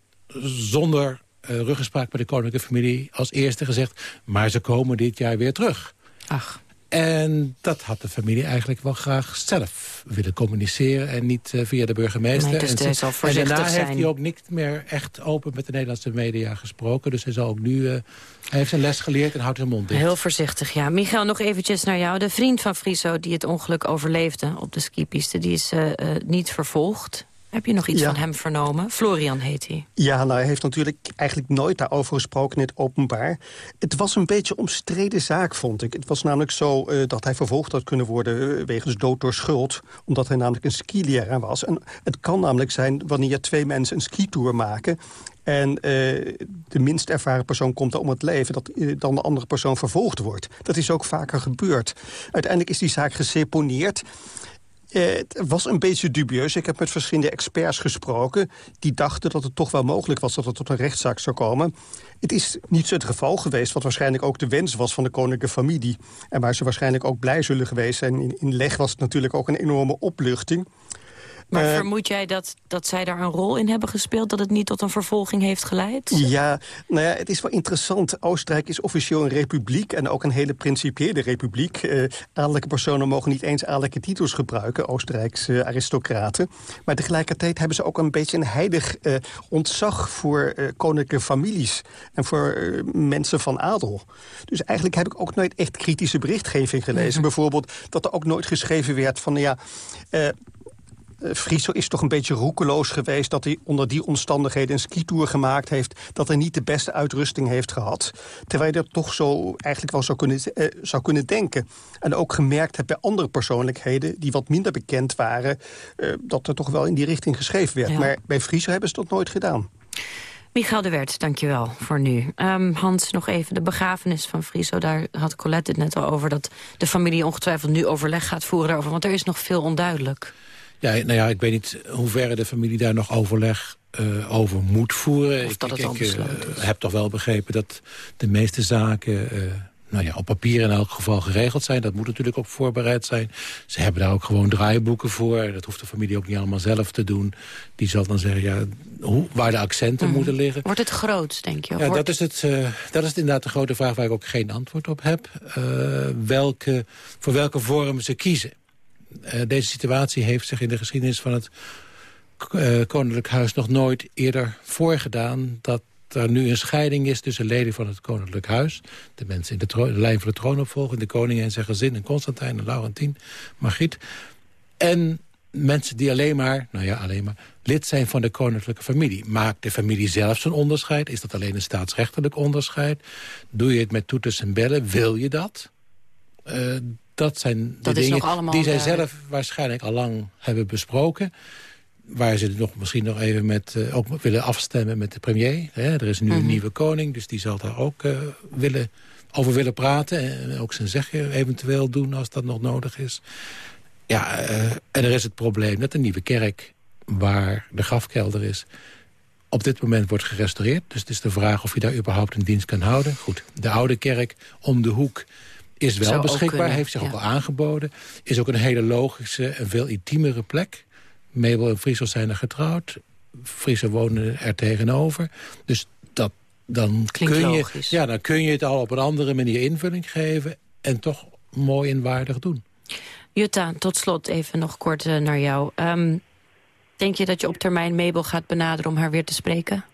zonder uh, ruggespraak bij de koninklijke familie als eerste gezegd... maar ze komen dit jaar weer terug. Ach. En dat had de familie eigenlijk wel graag zelf willen communiceren... en niet uh, via de burgemeester. Nee, dus en, zal en daarna zijn. heeft hij ook niet meer echt open met de Nederlandse media gesproken. Dus hij, zal ook nu, uh, hij heeft zijn les geleerd en houdt zijn mond dicht. Heel voorzichtig, ja. Michael, nog eventjes naar jou. De vriend van Friso die het ongeluk overleefde op de skipiste... die is uh, niet vervolgd. Heb je nog iets Ja. van hem vernomen? Florian heet hij. Ja, nou, hij heeft natuurlijk eigenlijk nooit daarover gesproken in het openbaar. Het was een beetje omstreden zaak, vond ik. Het was namelijk zo eh, dat hij vervolgd had kunnen worden... eh, wegens dood door schuld, omdat hij namelijk een skileraar was. En het kan namelijk zijn wanneer twee mensen een skitour maken... en eh, de minst ervaren persoon komt er om het leven... dat dan de andere persoon vervolgd wordt. Dat is ook vaker gebeurd. Uiteindelijk is die zaak geseponeerd... Eh, het was een beetje dubieus. Ik heb met verschillende experts gesproken... die dachten dat het toch wel mogelijk was dat het tot een rechtszaak zou komen. Het is niet het geval geweest, wat waarschijnlijk ook de wens was... van de koninklijke familie. En waar ze waarschijnlijk ook blij zullen geweest zijn. In leg was het natuurlijk ook een enorme opluchting. Maar Eh, vermoed jij dat, dat zij daar een rol in hebben gespeeld... dat het niet tot een vervolging heeft geleid? Ja, nou ja, het is wel interessant. Oostenrijk is officieel een republiek en ook een hele principiële republiek. Adellijke personen mogen niet eens adellijke titels gebruiken, Oostenrijkse aristocraten. Maar tegelijkertijd hebben ze ook een beetje een heilig eh, ontzag voor koninklijke families en voor mensen van adel. Dus eigenlijk heb ik ook nooit echt kritische berichtgeving gelezen. Bijvoorbeeld dat er ook nooit geschreven werd van, ja... eh, Friso is toch een beetje roekeloos geweest... dat hij onder die omstandigheden een skitour gemaakt heeft... dat hij niet de beste uitrusting heeft gehad. Terwijl je dat toch zo eigenlijk wel zou kunnen, eh, zou kunnen denken. En ook gemerkt heb bij andere persoonlijkheden... die wat minder bekend waren... eh, dat er toch wel in die richting geschreven werd. Ja. Maar bij Friso hebben ze dat nooit gedaan. Michael de Wert, dankjewel voor nu. Ehm, Hans, nog even de begrafenis van Friso. Daar had Colette het net al over... dat de familie ongetwijfeld nu overleg gaat voeren daarover. Want er is nog veel onduidelijk. Ja, nou ja, ik weet niet hoe ver de familie daar nog overleg eh, over moet voeren. Of ik dat het ik, al ik, eh, heb toch wel begrepen dat de meeste zaken... eh, nou ja, op papier in elk geval geregeld zijn. Dat moet natuurlijk ook voorbereid zijn. Ze hebben daar ook gewoon draaiboeken voor. Dat hoeft de familie ook niet allemaal zelf te doen. Die zal dan zeggen ja, hoe, waar de accenten Mhm. moeten liggen. Wordt het groot, denk je? Ja, wordt- dat is, het, dat is inderdaad de grote vraag waar ik ook geen antwoord op heb. Welke, voor welke vorm ze kiezen. Eh, deze situatie heeft zich in de geschiedenis van het eh, Koninklijk Huis nog nooit eerder voorgedaan... dat er nu een scheiding is tussen leden van het Koninklijk Huis... de mensen in de, lijn van de troonopvolging... de koning en zijn gezin, en Constantijn en Laurentien, Margriet... en mensen die alleen maar, nou ja, alleen maar... lid zijn van de koninklijke familie. Maakt de familie zelf zo'n onderscheid? Is dat alleen een staatsrechtelijk onderscheid? Doe je het met toeters en bellen? Wil je dat? Eh, dat zijn Dat de is dingen die zij zelf waarschijnlijk al lang hebben besproken. Waar ze het nog, misschien nog even met, eh, ook willen afstemmen met de premier. Hè. Er is nu Mhm. een nieuwe koning, dus die zal daar ook eh, willen, over willen praten. En ook zijn zegje eventueel doen als dat nog nodig is. Ja, eh, en er is het probleem dat de nieuwe kerk, waar de grafkelder is... op dit moment wordt gerestaureerd. Dus het is de vraag of je daar überhaupt een dienst kan houden. Goed, de oude kerk om de hoek is wel Zou beschikbaar. heeft zich ja. ook al aangeboden. Is ook een hele logische en veel intiemere plek. Mabel en Friso zijn er getrouwd. Friso wonen er tegenover. Dus dat, dan, Klinkt kun je, logisch. ja, dan kun je het al op een andere manier invulling geven... en toch mooi en waardig doen. Jutta, tot slot even nog kort eh, naar jou. Ehm, denk je dat je op termijn Mabel gaat benaderen om haar weer te spreken?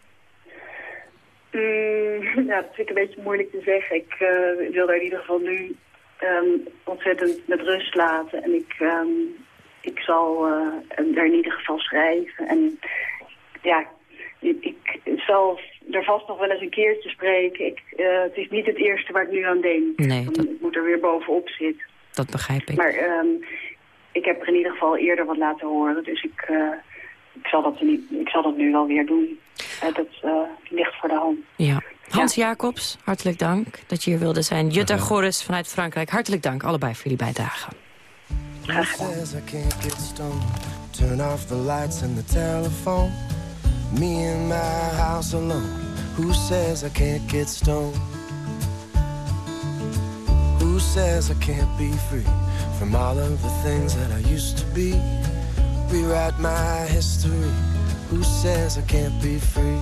Mm, ja, dat vind ik een beetje moeilijk te zeggen. Ik eh, wil haar in ieder geval nu ehm, ontzettend met rust laten. En ik, ehm, ik zal eh, haar in ieder geval schrijven. En ja, ik, ik zal er vast nog wel eens een keertje spreken. Ik, eh, het is niet het eerste waar ik nu aan denk. Nee, Dan- Ik moet er weer bovenop zitten. Dat begrijp ik. Maar ehm, ik heb er in ieder geval eerder wat laten horen. Dus ik, eh, ik, zal, dat niet, ik zal dat nu wel weer doen. Dat ligt voor de hand. Ja. Hans Jacobs, hartelijk dank dat je hier wilde zijn. Jutta Goris vanuit Frankrijk, hartelijk dank allebei voor jullie bijdrage. Who says I can't get stoned? Turn off the lights and the telephone. Me in my house alone. Who says I can't get stoned? Who says I can't be free? from all of the things that I used to be. Rewrite my history. Who says I can't be free?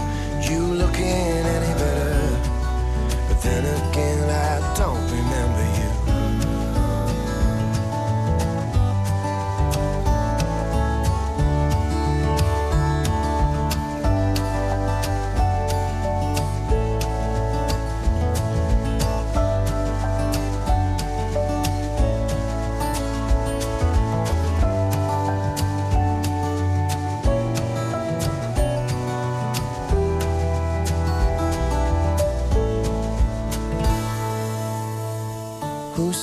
looking any better. But then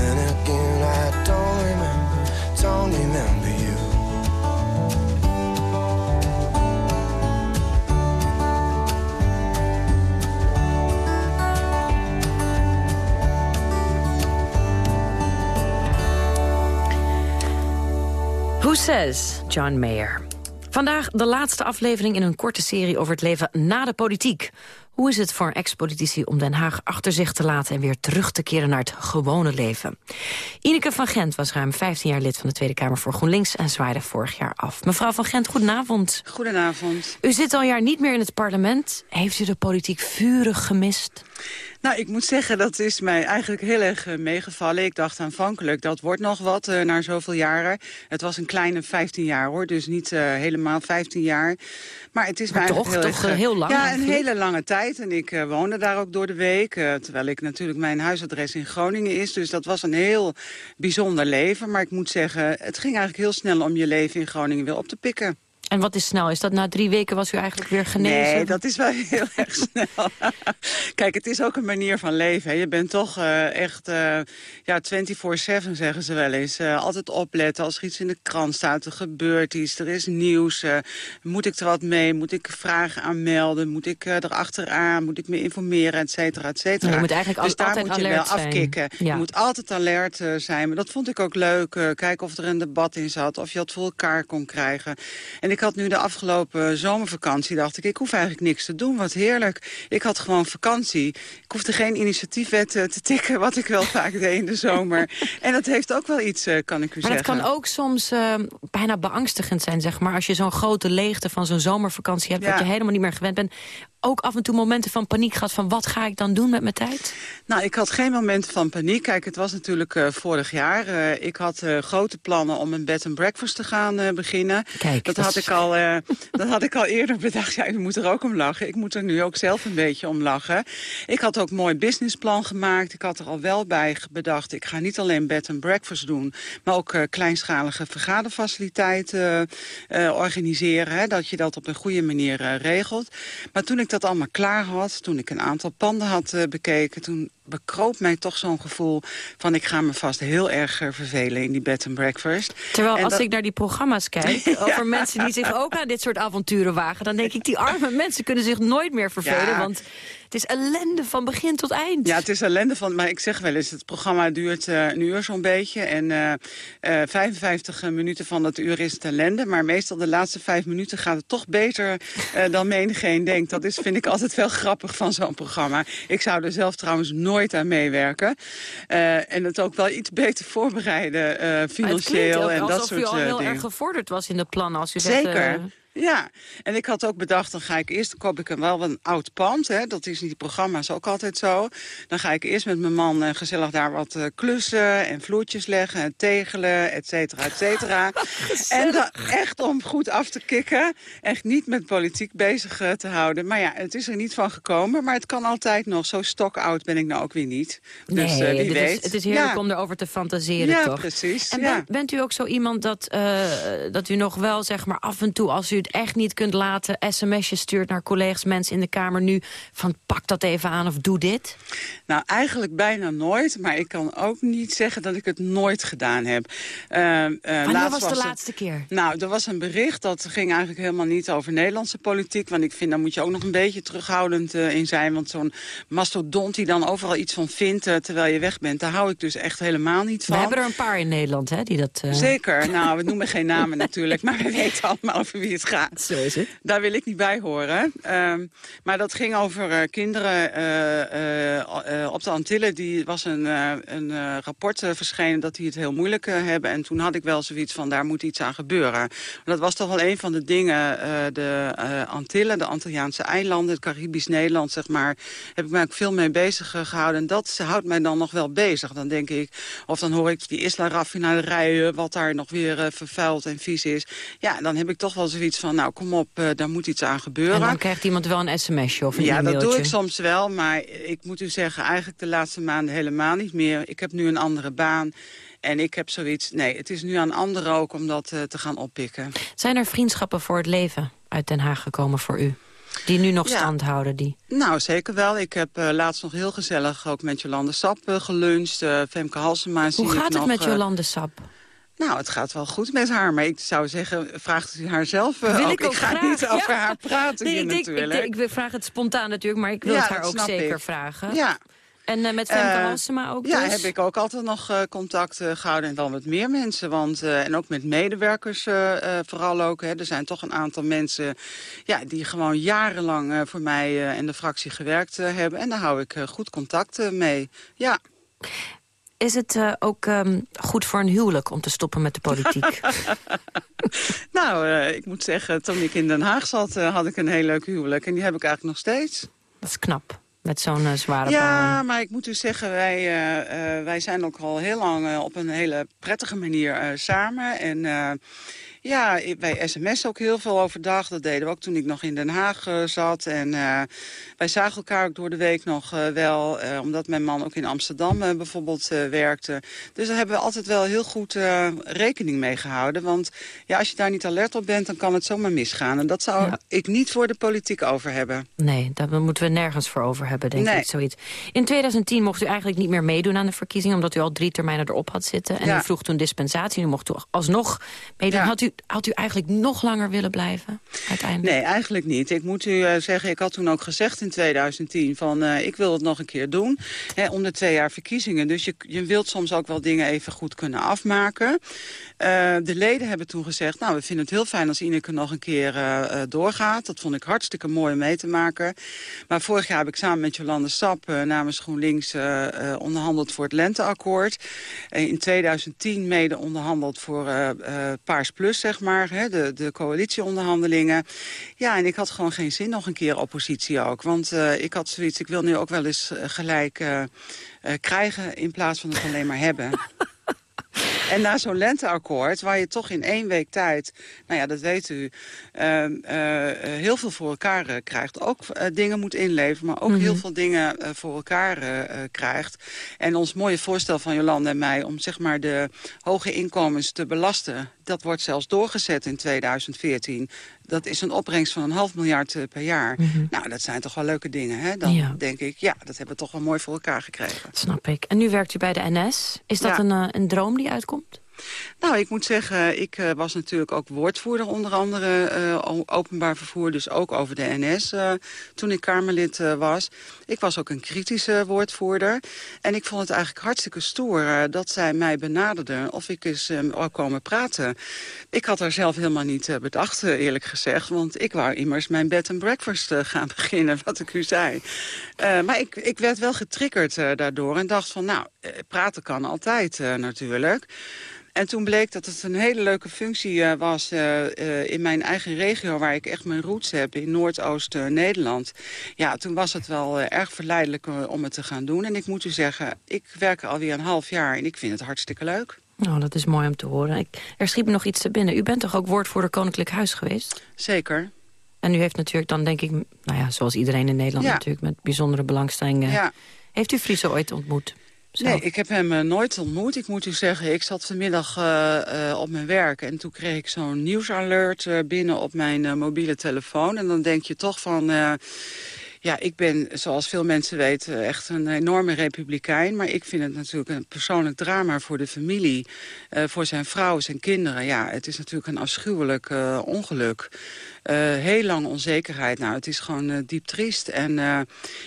Then again, I don't remember, don't remember you. Who Says, John Mayer. Vandaag de laatste aflevering in een korte serie over het leven na de politiek. Hoe is het voor ex-politici om Den Haag achter zich te laten... en weer terug te keren naar het gewone leven? Ineke van Gent was ruim 15 jaar lid van de Tweede Kamer voor GroenLinks... en zwaaide vorig jaar af. Mevrouw van Gent, goedenavond. Goedenavond. U zit al jaar niet meer in het parlement. Heeft u de politiek vurig gemist? Nou, ik moet zeggen, dat is mij eigenlijk heel erg eh, meegevallen. Ik dacht aanvankelijk, dat wordt nog wat uh, na zoveel jaren. Het was een kleine 15 jaar hoor, dus niet uh, helemaal 15 jaar. Maar het is maar mij toch, eigenlijk toch heel erg... heel lang Ja, een hele lange tijd. En ik uh, woonde daar ook door de week. Uh, terwijl ik natuurlijk mijn huisadres in Groningen is. Dus dat was een heel bijzonder leven. Maar ik moet zeggen, het ging eigenlijk heel snel om je leven in Groningen weer op te pikken. En wat is snel? Is dat na drie weken was u eigenlijk weer genezen? Nee, dat is wel heel erg snel. Kijk, het is ook een manier van leven. Hè. Je bent toch uh, echt uh, ja, 24-7, zeggen ze wel eens. Uh, altijd opletten als er iets in de krant staat. Er gebeurt iets, er is nieuws. moet ik er wat mee? Moet ik vragen aanmelden? Moet ik erachteraan? Moet ik me informeren? Et cetera, et cetera. je moet eigenlijk dus daar altijd moet je alert wel zijn. afkicken. Ja. Je moet altijd alert zijn. Maar dat vond ik ook leuk. kijken of er een debat in zat. Of je het voor elkaar kon krijgen. En ik had nu de afgelopen zomervakantie, dacht ik, ik hoef eigenlijk niks te doen. Wat heerlijk. Ik had gewoon vakantie. Ik hoefde geen initiatiefwet te tikken, wat ik wel vaak deed in de zomer. En dat heeft ook wel iets, kan ik u maar zeggen. het kan ook soms uh, bijna beangstigend zijn, zeg maar. Als je zo'n grote leegte van zo'n zomervakantie hebt... Ja. wat je helemaal niet meer gewend bent ook af en toe momenten van paniek gehad... van wat ga ik dan doen met mijn tijd? Nou, ik had geen momenten van paniek. Kijk, het was natuurlijk uh, vorig jaar. Uh, ik had uh, grote plannen om een bed and breakfast te gaan beginnen. Kijk, dat, dat had is... ik al, dat had ik al eerder bedacht. Ja, u moet er ook om lachen. Ik moet er nu ook zelf een beetje om lachen. Ik had ook een mooi businessplan gemaakt. Ik had er al wel bij bedacht. Ik ga niet alleen bed and breakfast doen... maar ook kleinschalige vergaderfaciliteiten organiseren. Hè, dat je dat op een goede manier regelt. Maar toen ik dat allemaal klaar had, toen ik een aantal panden had uh, bekeken... toen bekroop mij toch zo'n gevoel van... ik ga me vast heel erg uh, vervelen in die bed and breakfast. Terwijl en als dat... ik naar die programma's kijk... ja. over mensen die zich ook aan dit soort avonturen wagen... dan denk ik, die arme mensen kunnen zich nooit meer vervelen. Ja. Want het is ellende van begin tot eind. Ja, het is ellende van... Maar ik zeg wel eens, het programma duurt uh, een uur zo'n beetje. En uh, uh, 55 minuten van dat uur is het ellende. Maar meestal de laatste vijf minuten gaat het toch beter dan menigeen denkt. Dat is, vind ik altijd wel grappig van zo'n programma. Ik zou er zelf trouwens nooit aan meewerken. en het ook wel iets beter voorbereiden financieel en dat soort dingen. alsof u al heel erg gevorderd was in de plannen. Als u Zeker. Zegt, ja, en ik had ook bedacht, dan ga ik eerst, dan koop ik een, wel een oud pand. Hè, dat is in die programma's ook altijd zo. Dan ga ik eerst met mijn man uh, gezellig daar wat uh, klussen en vloertjes leggen... en tegelen, et cetera, et cetera. en dan echt om goed af te kicken. Echt niet met politiek bezig uh, te houden. Maar ja, het is er niet van gekomen. Maar het kan altijd nog. Zo stokoud ben ik nou ook weer niet. Dus nee, wie weet. Is, het is heerlijk ja. om erover te fantaseren, ja, toch? precies. En ja. bent, bent u ook zo iemand dat, dat u nog wel, zeg maar, af en toe... als u het echt niet kunt laten, sms'jes stuurt naar collega's, mensen in de Kamer nu... van pak dat even aan of doe dit? Nou, eigenlijk bijna nooit. Maar ik kan ook niet zeggen dat ik het nooit gedaan heb. Uh, uh, Wanneer was de laatste keer? Nou, er was een bericht, dat ging eigenlijk helemaal niet over Nederlandse politiek. Want ik vind, daar moet je ook nog een beetje terughoudend uh, in zijn. Want zo'n mastodont die dan overal iets van vindt uh, terwijl je weg bent... daar hou ik dus echt helemaal niet van. We hebben er een paar in Nederland, hè, die dat... Zeker. Nou, we noemen geen namen natuurlijk. Maar we weten allemaal over wie het gaat. Zo is het. Daar wil ik niet bij horen. Um, maar dat ging over uh, kinderen uh, uh, op de Antillen. Die was een, een rapport verschenen dat die het heel moeilijk hebben. En toen had ik wel zoiets van, daar moet iets aan gebeuren. Dat was toch wel een van de dingen. de Antillen, de Antilliaanse eilanden, het Caribisch Nederland, zeg maar... heb ik mij ook veel mee bezig gehouden. En dat houdt mij dan nog wel bezig. Dan denk ik, of dan hoor ik die Isla-raffinaderijen... wat daar nog weer vervuild en vies is. Ja, dan heb ik toch wel zoiets van, nou, kom op, uh, daar moet iets aan gebeuren. En dan krijgt iemand wel een sms'je of een Ja, dat doe ik soms wel, maar ik moet u zeggen... eigenlijk de laatste maanden helemaal niet meer. Ik heb nu een andere baan. En ik heb zoiets, nee, het is nu aan anderen ook om dat uh, te gaan oppikken. Zijn er vriendschappen voor het leven uit Den Haag gekomen voor u? Die nu nog Ja. stand houden? Die... Nou, zeker wel. Ik heb uh, laatst nog heel gezellig ook met Jolande Sap uh, geluncht. Femke Halsema zie Hoe gaat het nog, met Jolande Sap? Nou, het gaat wel goed met haar. Maar ik zou zeggen, vraagt u haar zelf uh, Wil ook. ik ook ga graag, niet ja. over haar praten Nee, ik, ik, natuurlijk. ik vraag het spontaan natuurlijk, maar ik wil Ja, het haar ook zeker ik. vragen. Ja. En eh, met Femke Eh, Halsema ook Ja, dus? heb ik ook altijd nog eh, contact eh, gehouden. En wel met meer mensen. Want, eh, en ook met medewerkers eh, eh, vooral ook. Hè. Er zijn toch een aantal mensen ja, die gewoon jarenlang eh, voor mij eh, en de fractie gewerkt eh, hebben. En daar hou ik eh, goed contact eh, mee. Ja. Is het eh, ook ehm, goed voor een huwelijk om te stoppen met de politiek? Nou, eh, ik moet zeggen, toen ik in Den Haag zat, eh, had ik een heel leuk huwelijk. En die heb ik eigenlijk nog steeds. Dat is knap, met zo'n zware Ja, baan. maar ik moet u zeggen, wij, eh, eh, wij zijn ook al heel lang op een hele prettige manier eh, samen. En eh, ja, wij sms ook heel veel overdag. Dat deden we ook toen ik nog in Den Haag eh, zat. En eh, wij zagen elkaar ook door de week nog eh, wel. omdat mijn man ook in Amsterdam bijvoorbeeld werkte. Dus daar hebben we altijd wel heel goed rekening mee gehouden. Want ja, als je daar niet alert op bent, dan kan het zomaar misgaan. En dat zou Ja. ik niet voor de politiek over hebben. Nee, daar moeten we nergens voor over hebben, denk Nee. ik. Zoiets. In 2010 mocht u eigenlijk niet meer meedoen aan de verkiezingen... omdat u al drie termijnen erop had zitten. En Ja. u vroeg toen dispensatie. Nu mocht u alsnog meedoen. Ja. Had, u, had u eigenlijk nog langer willen blijven, uiteindelijk? Nee, eigenlijk niet. Ik moet u eh, zeggen, ik had toen ook gezegd in 2010... van eh, ik wil het nog een keer doen, hè, om de twee jaar verkiezingen. Dus je, je wilt soms ook wel dingen even goed kunnen afmaken. Eh, de leden hebben toen gezegd... nou, we vinden het heel fijn als Ineke nog een keer eh, eh, doorgaat. Dat vond ik hartstikke mooi om mee te maken. Maar vorig jaar heb ik samen met Jolande Sap... namens GroenLinks onderhandeld voor het Lenteakkoord. In 2010 mede onderhandeld voor Paars Plus, zeg maar. Hè, de, de coalitieonderhandelingen. Ja, en ik had gewoon geen zin nog een keer oppositie ook. Want ik had zoiets, ik wil nu ook wel eens gelijk krijgen... in plaats van het alleen maar hebben. En na zo'n lenteakkoord, waar je toch in één week tijd... nou ja, dat weet u, eh, eh, heel veel voor elkaar eh, krijgt. Ook eh, dingen moet inleveren, maar ook Mhm. heel veel dingen voor elkaar krijgt. En ons mooie voorstel van Jolande en mij... om zeg maar de hoge inkomens te belasten... dat wordt zelfs doorgezet in 2014. Dat is een opbrengst van een half miljard eh, per jaar. Mhm. Nou, dat zijn toch wel leuke dingen, hè? Dan Ja. denk ik, ja, dat hebben we toch wel mooi voor elkaar gekregen. Dat snap ik. En nu werkt u bij de NS. Is dat Ja. een, eh, een droom die uitkomt? Nou, ik moet zeggen, ik eh, was natuurlijk ook woordvoerder... onder andere eh, openbaar vervoer, dus ook over de NS... eh, toen ik Kamerlid was. Ik was ook een kritische woordvoerder. En ik vond het eigenlijk hartstikke stoer dat zij mij benaderden... of ik eens wou komen praten. Ik had haar zelf helemaal niet bedacht, eerlijk gezegd. Want ik wou immers mijn bed and breakfast gaan beginnen, wat ik u zei. Maar ik, ik werd wel getriggerd daardoor en dacht van... nou, praten kan altijd natuurlijk... En toen bleek dat het een hele leuke functie eh, was eh, eh, in mijn eigen regio... waar ik echt mijn roots heb, in Noordoost-Nederland. ja, toen was het wel erg verleidelijk om het te gaan doen. En ik moet u zeggen, ik werk er alweer een half jaar en ik vind het hartstikke leuk. Nou, dat is mooi om te horen. Ik, er schiet me nog iets te binnen. U bent toch ook woordvoerder Koninklijk Huis geweest? Zeker. En u heeft natuurlijk dan, denk ik, nou ja, zoals iedereen in Nederland Ja. natuurlijk... met bijzondere belangstelling... Ja. Heeft u Friese ooit ontmoet? Nee, ik heb hem eh, nooit ontmoet. Ik moet u zeggen, ik zat vanmiddag eh, eh, op mijn werk... en toen kreeg ik zo'n nieuwsalert binnen op mijn mobiele telefoon. En dan denk je toch van... ja, ik ben, zoals veel mensen weten, echt een enorme republikein. Maar ik vind het natuurlijk een persoonlijk drama voor de familie. voor zijn vrouw, zijn kinderen. Ja, het is natuurlijk een afschuwelijk ongeluk. Eh, heel lang onzekerheid. Nou, het is gewoon eh, diep triest. En eh,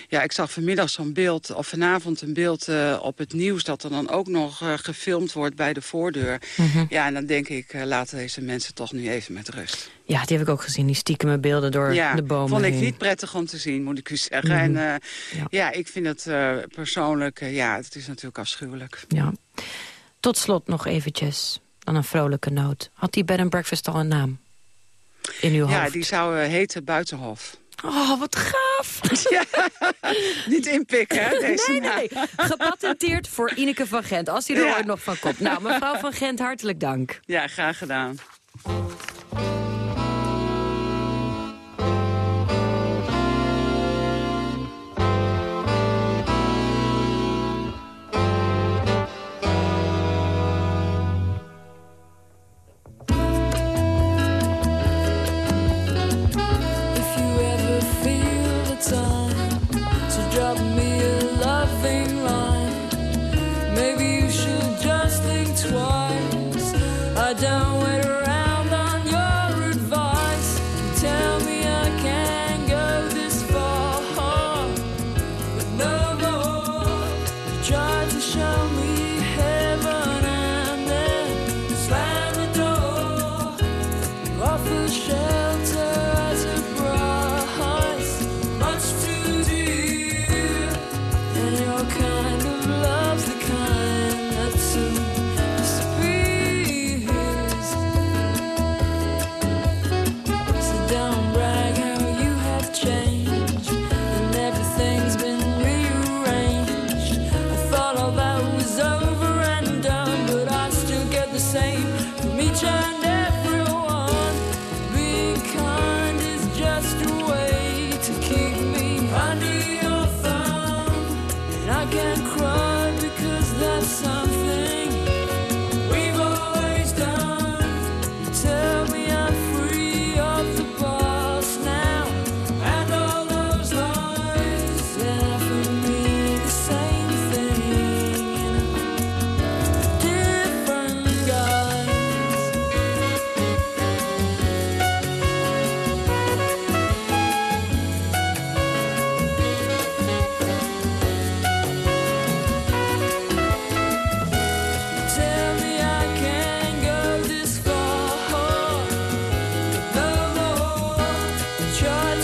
ja, ik zag vanmiddag zo'n beeld, of vanavond een beeld op het nieuws... dat er dan ook nog gefilmd wordt bij de voordeur. Mhm. Ja, en dan denk ik, laten deze mensen toch nu even met rust. Ja, die heb ik ook gezien. Die stiekeme beelden door Ja, de bomen vond ik heen. niet prettig om te zien, moet ik u zeggen. Mhm. En eh, ja. ik vind het persoonlijk, ja, het is natuurlijk afschuwelijk. Ja. Tot slot nog eventjes, dan een vrolijke noot. Had die bed and breakfast al een naam? In uw Ja, hoofd? die zou eh, heten Buitenhof. Oh, wat gaaf! Ja, niet inpikken, hè, deze nee, nee. Gepatenteerd voor Ineke van Gent, als die er Ja. ooit nog van komt. Nou, mevrouw van Gent, hartelijk dank. Ja, graag gedaan.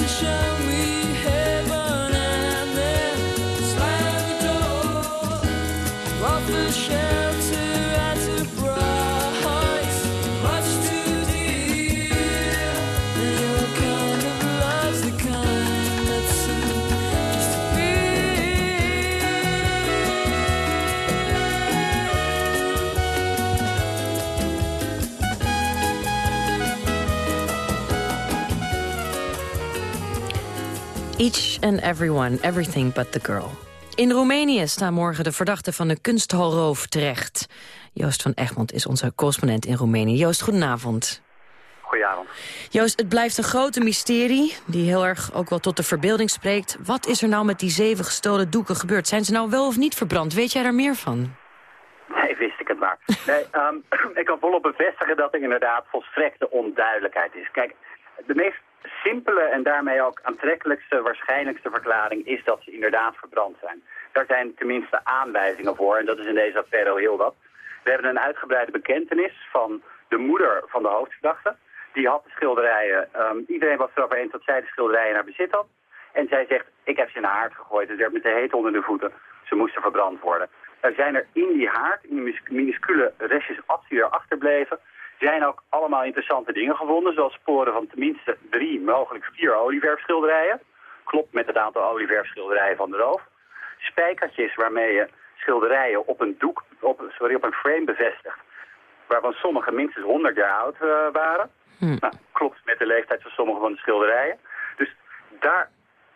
nation. Each and everyone, everything but the girl. In Roemenië staan morgen de verdachten van de kunsthalroof terecht. Joost van Egmond is onze correspondent in Roemenië. Joost, goedenavond. Goedenavond. Joost, het blijft een grote mysterie die heel erg ook wel tot de verbeelding spreekt. Wat is er nou met die zeven gestolen doeken gebeurd? Zijn ze nou wel of niet verbrand? Weet jij daar meer van? Nee, wist ik het maar. Nee, ehm, ik kan volop bevestigen dat er inderdaad volstrekte onduidelijkheid is. Kijk, de meest simpele en daarmee ook aantrekkelijkste, waarschijnlijkste verklaring is dat ze inderdaad verbrand zijn. Daar zijn tenminste aanwijzingen voor en dat is in deze al heel wat. We hebben een uitgebreide bekentenis van de moeder van de hoofdverdachte. Die had de schilderijen, ehm, iedereen was erover eens dat zij de schilderijen in haar bezit had. En zij zegt, ik heb ze in de haard gegooid, dus er met de heet onder de voeten. Ze moesten verbrand worden. Er zijn er in die haard, in minuscule restjes as die er achterbleven, zijn ook allemaal interessante dingen gevonden, zoals sporen van tenminste drie, mogelijk vier olieverfschilderijen. Klopt met het aantal olieverfschilderijen van de roof. Spijkertjes waarmee je schilderijen op een doek, op, sorry, op een frame bevestigt, waarvan sommige minstens 100 jaar oud eh, waren. Nou, klopt met de leeftijd van sommige van de schilderijen. Dus daar,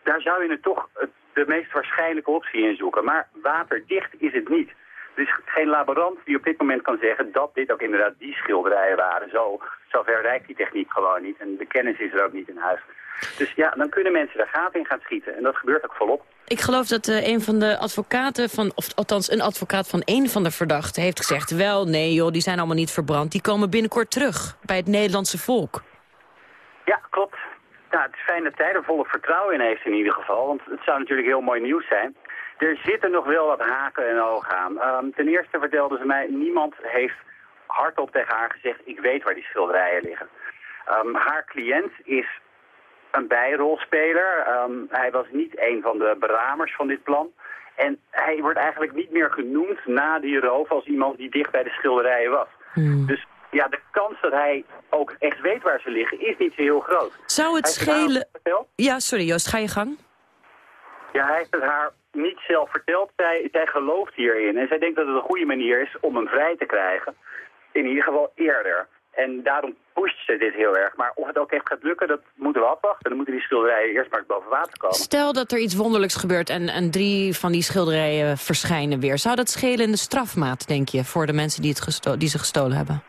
daar zou je het toch de meest waarschijnlijke optie in zoeken. Maar waterdicht is het niet. Er is geen laborant die op dit moment kan zeggen dat dit ook inderdaad die schilderijen waren. Zo, zo ver reikt die techniek gewoon niet. En de kennis is er ook niet in huis. Dus ja, dan kunnen mensen daar gaten in gaan schieten. En dat gebeurt ook volop. Ik geloof dat eh, een van de advocaten van, of althans een advocaat van één van de verdachten heeft gezegd... wel, nee joh, die zijn allemaal niet verbrand. Die komen binnenkort terug bij het Nederlandse volk. Ja, klopt. Nou, het is fijn dat hij er volop vertrouwen in heeft in ieder geval. Want het zou natuurlijk heel mooi nieuws zijn. Er zitten nog wel wat haken en ogen aan. Ehm, ten eerste vertelde ze mij, niemand heeft hardop tegen haar gezegd... ik weet waar die schilderijen liggen. Ehm, haar cliënt is een bijrolspeler. Ehm, hij was niet een van de beramers van dit plan. En hij wordt eigenlijk niet meer genoemd na die roof als iemand die dicht bij de schilderijen was. Dus ja, de kans dat hij ook echt weet waar ze liggen is niet zo heel groot. Zou het Hij schelen... Ja, sorry Joost, ga je gang. Ja, hij heeft het haar niet zelf verteld. Zij, zij gelooft hierin. En zij denkt dat het een goede manier is om hem vrij te krijgen. In ieder geval eerder. En daarom pusht ze dit heel erg. Maar of het ook echt gaat lukken, dat moeten we afwachten. Dan moeten die schilderijen eerst maar boven water komen. Stel dat er iets wonderlijks gebeurt en, en drie van die schilderijen verschijnen weer. Zou dat schelen in de strafmaat, denk je, voor de mensen die, het gesto- die ze gestolen hebben?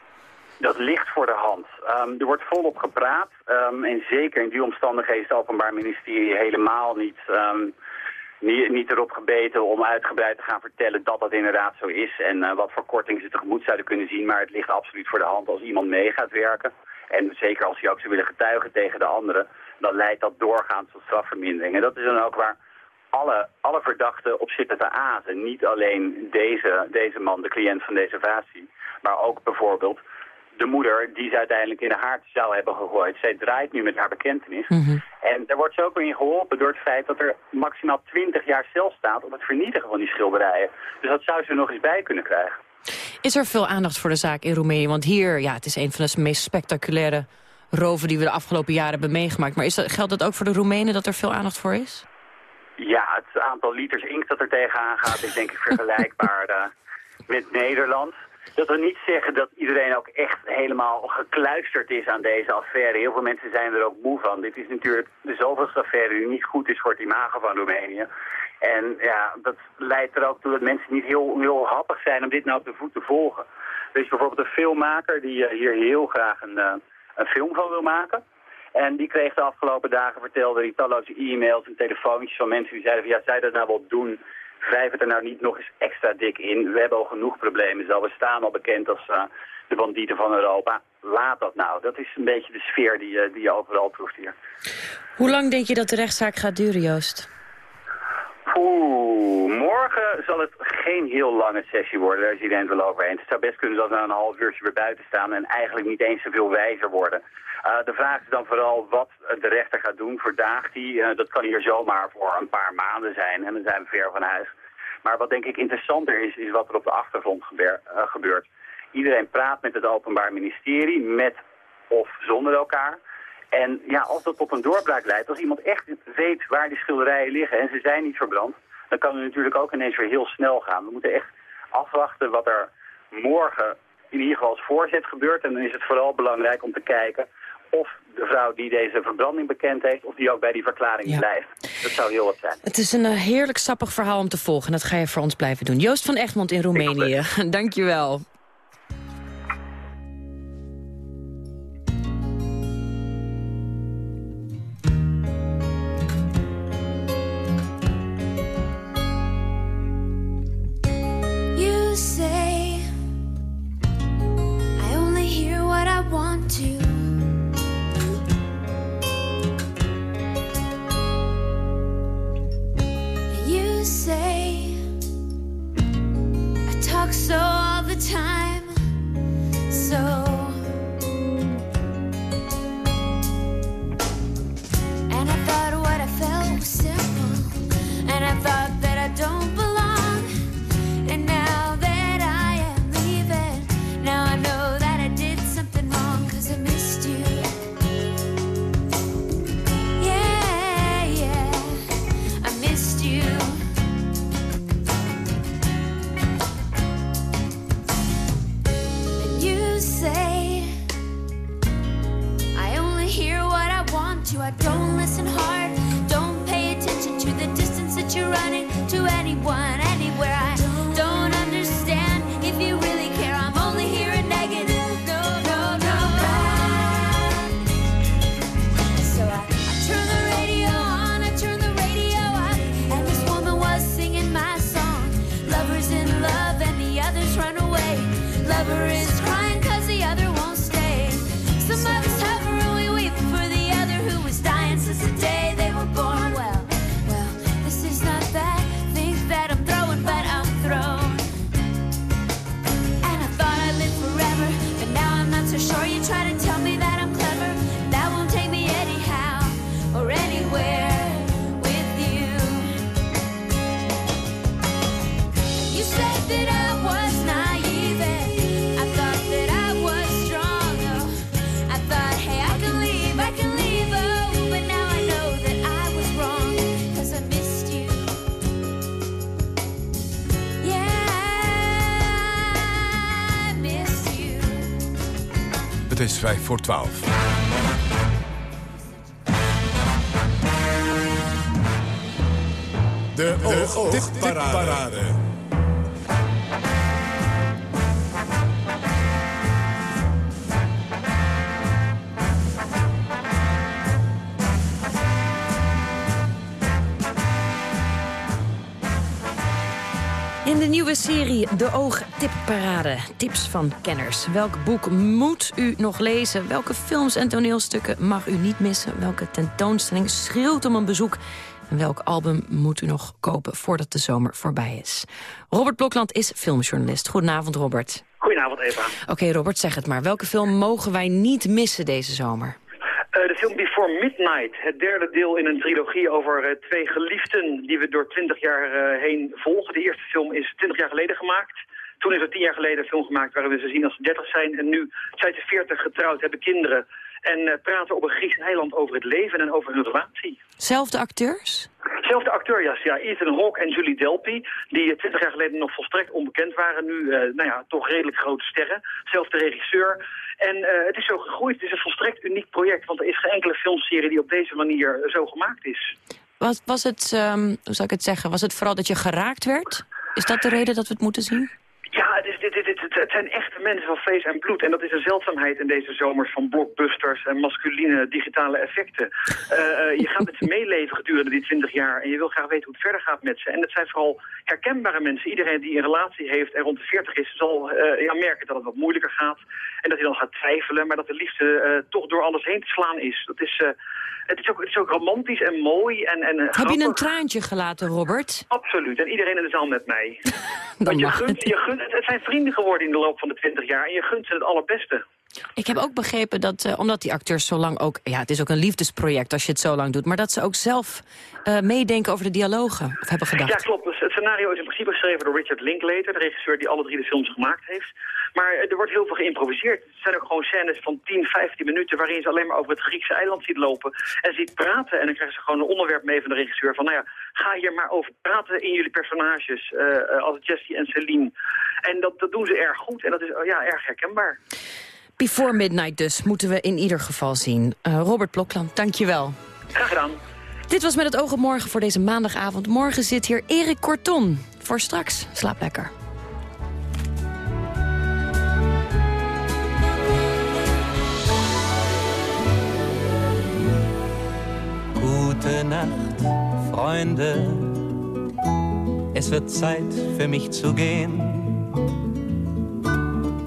Dat ligt voor de hand. Ehm, er wordt volop gepraat. ehm, en zeker in die omstandigheden is het Openbaar Ministerie helemaal niet, ehm, niet, niet erop gebeten om uitgebreid te gaan vertellen dat dat inderdaad zo is. En eh, wat voor korting ze tegemoet zouden kunnen zien. Maar het ligt absoluut voor de hand als iemand mee gaat werken. En zeker als hij ook zou willen getuigen tegen de anderen. Dan leidt dat doorgaans tot strafvermindering. En dat is dan ook waar alle, alle verdachten op zitten te azen. Niet alleen deze, deze man, de cliënt van deze vasie. Maar ook bijvoorbeeld de moeder die ze uiteindelijk in de haard zou hebben gegooid. Zij draait nu met haar bekentenis. En daar wordt ze ook in geholpen door het feit dat er maximaal 20 jaar cel staat op het vernietigen van die schilderijen. Dus dat zou ze er nog eens bij kunnen krijgen. Is er veel aandacht voor de zaak in Roemenië? Want hier, ja, het is een van de meest spectaculaire roven die we de afgelopen jaren hebben meegemaakt. Maar is dat, geldt dat ook voor de Roemenen, dat er veel aandacht voor is? Ja, het aantal liters inkt dat er tegenaan gaat is denk ik vergelijkbaar eh, met Nederland. Dat wil niet zeggen dat iedereen ook echt helemaal gekluisterd is aan deze affaire. Heel veel mensen zijn er ook moe van. Dit is natuurlijk de zoveelste affaire die niet goed is voor het imago van Roemenië. En ja, dat leidt er ook toe dat mensen niet heel, heel happig zijn om dit nou op de voet te volgen. Er is bijvoorbeeld een filmmaker die eh, hier heel graag een, eh, een film van wil maken. En die kreeg de afgelopen dagen, vertelde hij, talloze e-mails en telefoontjes van mensen die zeiden van ja, zij dat nou wel doen? Wrijf het er nou niet nog eens extra dik in. We hebben al genoeg problemen zo. We staan al bekend als eh, de bandieten van Europa. Laat dat nou. Dat is een beetje de sfeer die, je- die je overal proeft hier. Hoe lang denk je dat de rechtszaak gaat duren, Joost? Oeh, morgen zal het geen heel lange sessie worden. Daar is iedereen wel over eens. Het zou best kunnen dat we een half uurtje weer buiten staan en eigenlijk niet eens zoveel wijzer worden. Eh, de vraag is dan vooral wat de rechter gaat doen. Verdaagt hij? Eh, dat kan hier zomaar voor een paar maanden zijn en dan zijn we ver van huis. Maar wat denk ik interessanter is, is wat er op de achtergrond gebeurt. eh, gebeurt. Iedereen praat met het Openbaar Ministerie, met of zonder elkaar. En ja, als dat tot een doorbraak leidt, als iemand echt weet waar die schilderijen liggen en ze zijn niet verbrand, dan kan het natuurlijk ook ineens weer heel snel gaan. We moeten echt afwachten wat er morgen in ieder geval als voorzet gebeurt. En dan is het vooral belangrijk om te kijken of de vrouw die deze verbranding bekend heeft, of die ook bij die verklaring blijft. Dat zou heel wat zijn. Het is een eh, heerlijk sappig verhaal om te volgen. en Dat ga je voor ons blijven doen. Joost van Egmond in Roemenië. Dank vijf voor twaalf. De de serie De Oogtipparade. Tips van kenners. Welk boek moet u nog lezen? Welke films en toneelstukken mag u niet missen? Welke tentoonstelling schreeuwt om een bezoek? En welk album moet u nog kopen voordat de zomer voorbij is? Robert Blokland is filmjournalist. Goedenavond, Robert. Goedenavond, Eva. Oké, Robert, zeg het maar. Welke film mogen wij niet missen deze zomer? Eh, de film Before Midnight, het derde deel in een trilogie over eh, twee geliefden die we door twintig jaar eh, heen volgen. De eerste film is twintig jaar geleden gemaakt. Toen is er tien jaar geleden een film gemaakt waarin we ze zien als ze dertig zijn. En nu zijn ze veertig getrouwd, hebben kinderen. En praten op een Grieks eiland over het leven en over hun relatie. Zelfde acteurs? Zelfde acteur, ja. Ethan Hawke en Julie Delpy, die twintig jaar geleden nog volstrekt onbekend waren. Nu, nou ja, toch redelijk grote sterren. Zelfde regisseur. En eh, het is zo gegroeid. Het is een volstrekt uniek project. Want er is geen enkele filmserie die op deze manier eh, zo gemaakt is. Was, was het, ehm, hoe zou ik het zeggen, was het vooral dat je geraakt werd? Is dat de reden dat we het moeten zien? Ja, het, is, het- zijn echte mensen van vlees en bloed. En dat is een zeldzaamheid in deze zomers van blockbusters en masculine digitale effecten. Eh, eh, je gaat met ze meeleven gedurende die twintig jaar en je wil graag weten hoe het verder gaat met ze. En het zijn vooral herkenbare mensen. Iedereen die een relatie heeft en rond de 40 is, zal eh, ja, merken dat het wat moeilijker gaat. En dat hij dan gaat twijfelen, maar dat de liefde toch door alles heen te slaan is. Dat is, het, is ook, het is ook romantisch en mooi en, en eh, Heb je een traantje gelaten, Robert? Absoluut. En iedereen in de zaal met mij. Want je gunt, je gunt, het zijn vrienden geworden in de loop van de 20 jaar. En je gunt ze het allerbeste. Ik heb ook begrepen dat, eh, omdat die acteurs zo lang ook... Ja, het is ook een liefdesproject als je het zo lang doet... maar dat ze ook zelf eh, meedenken over de dialogen, of hebben gedacht. Ja, klopt. Dus het scenario is in principe geschreven door Richard Linklater, de regisseur die alle drie de films gemaakt heeft. Maar eh, er wordt heel veel geïmproviseerd. Het zijn ook gewoon scènes van 10, 15 minuten waarin ze alleen maar over het Griekse eiland ziet lopen en ziet praten. En dan krijgen ze gewoon een onderwerp mee van de regisseur van, nou ja, ga hier maar over praten in jullie personages, als Jessie en Celine. En dat, dat doen ze erg goed en dat is ja, erg herkenbaar. Before Midnight dus, moeten we in ieder geval zien. Eh, Robert Blokland, dank je wel. Graag gedaan. Dit was met het oog op morgen voor deze maandagavond. Morgen zit hier Erik Korton. Voor straks, slaap lekker. Gute Nacht, Freunde. Es wird Zeit für mich zu gehen.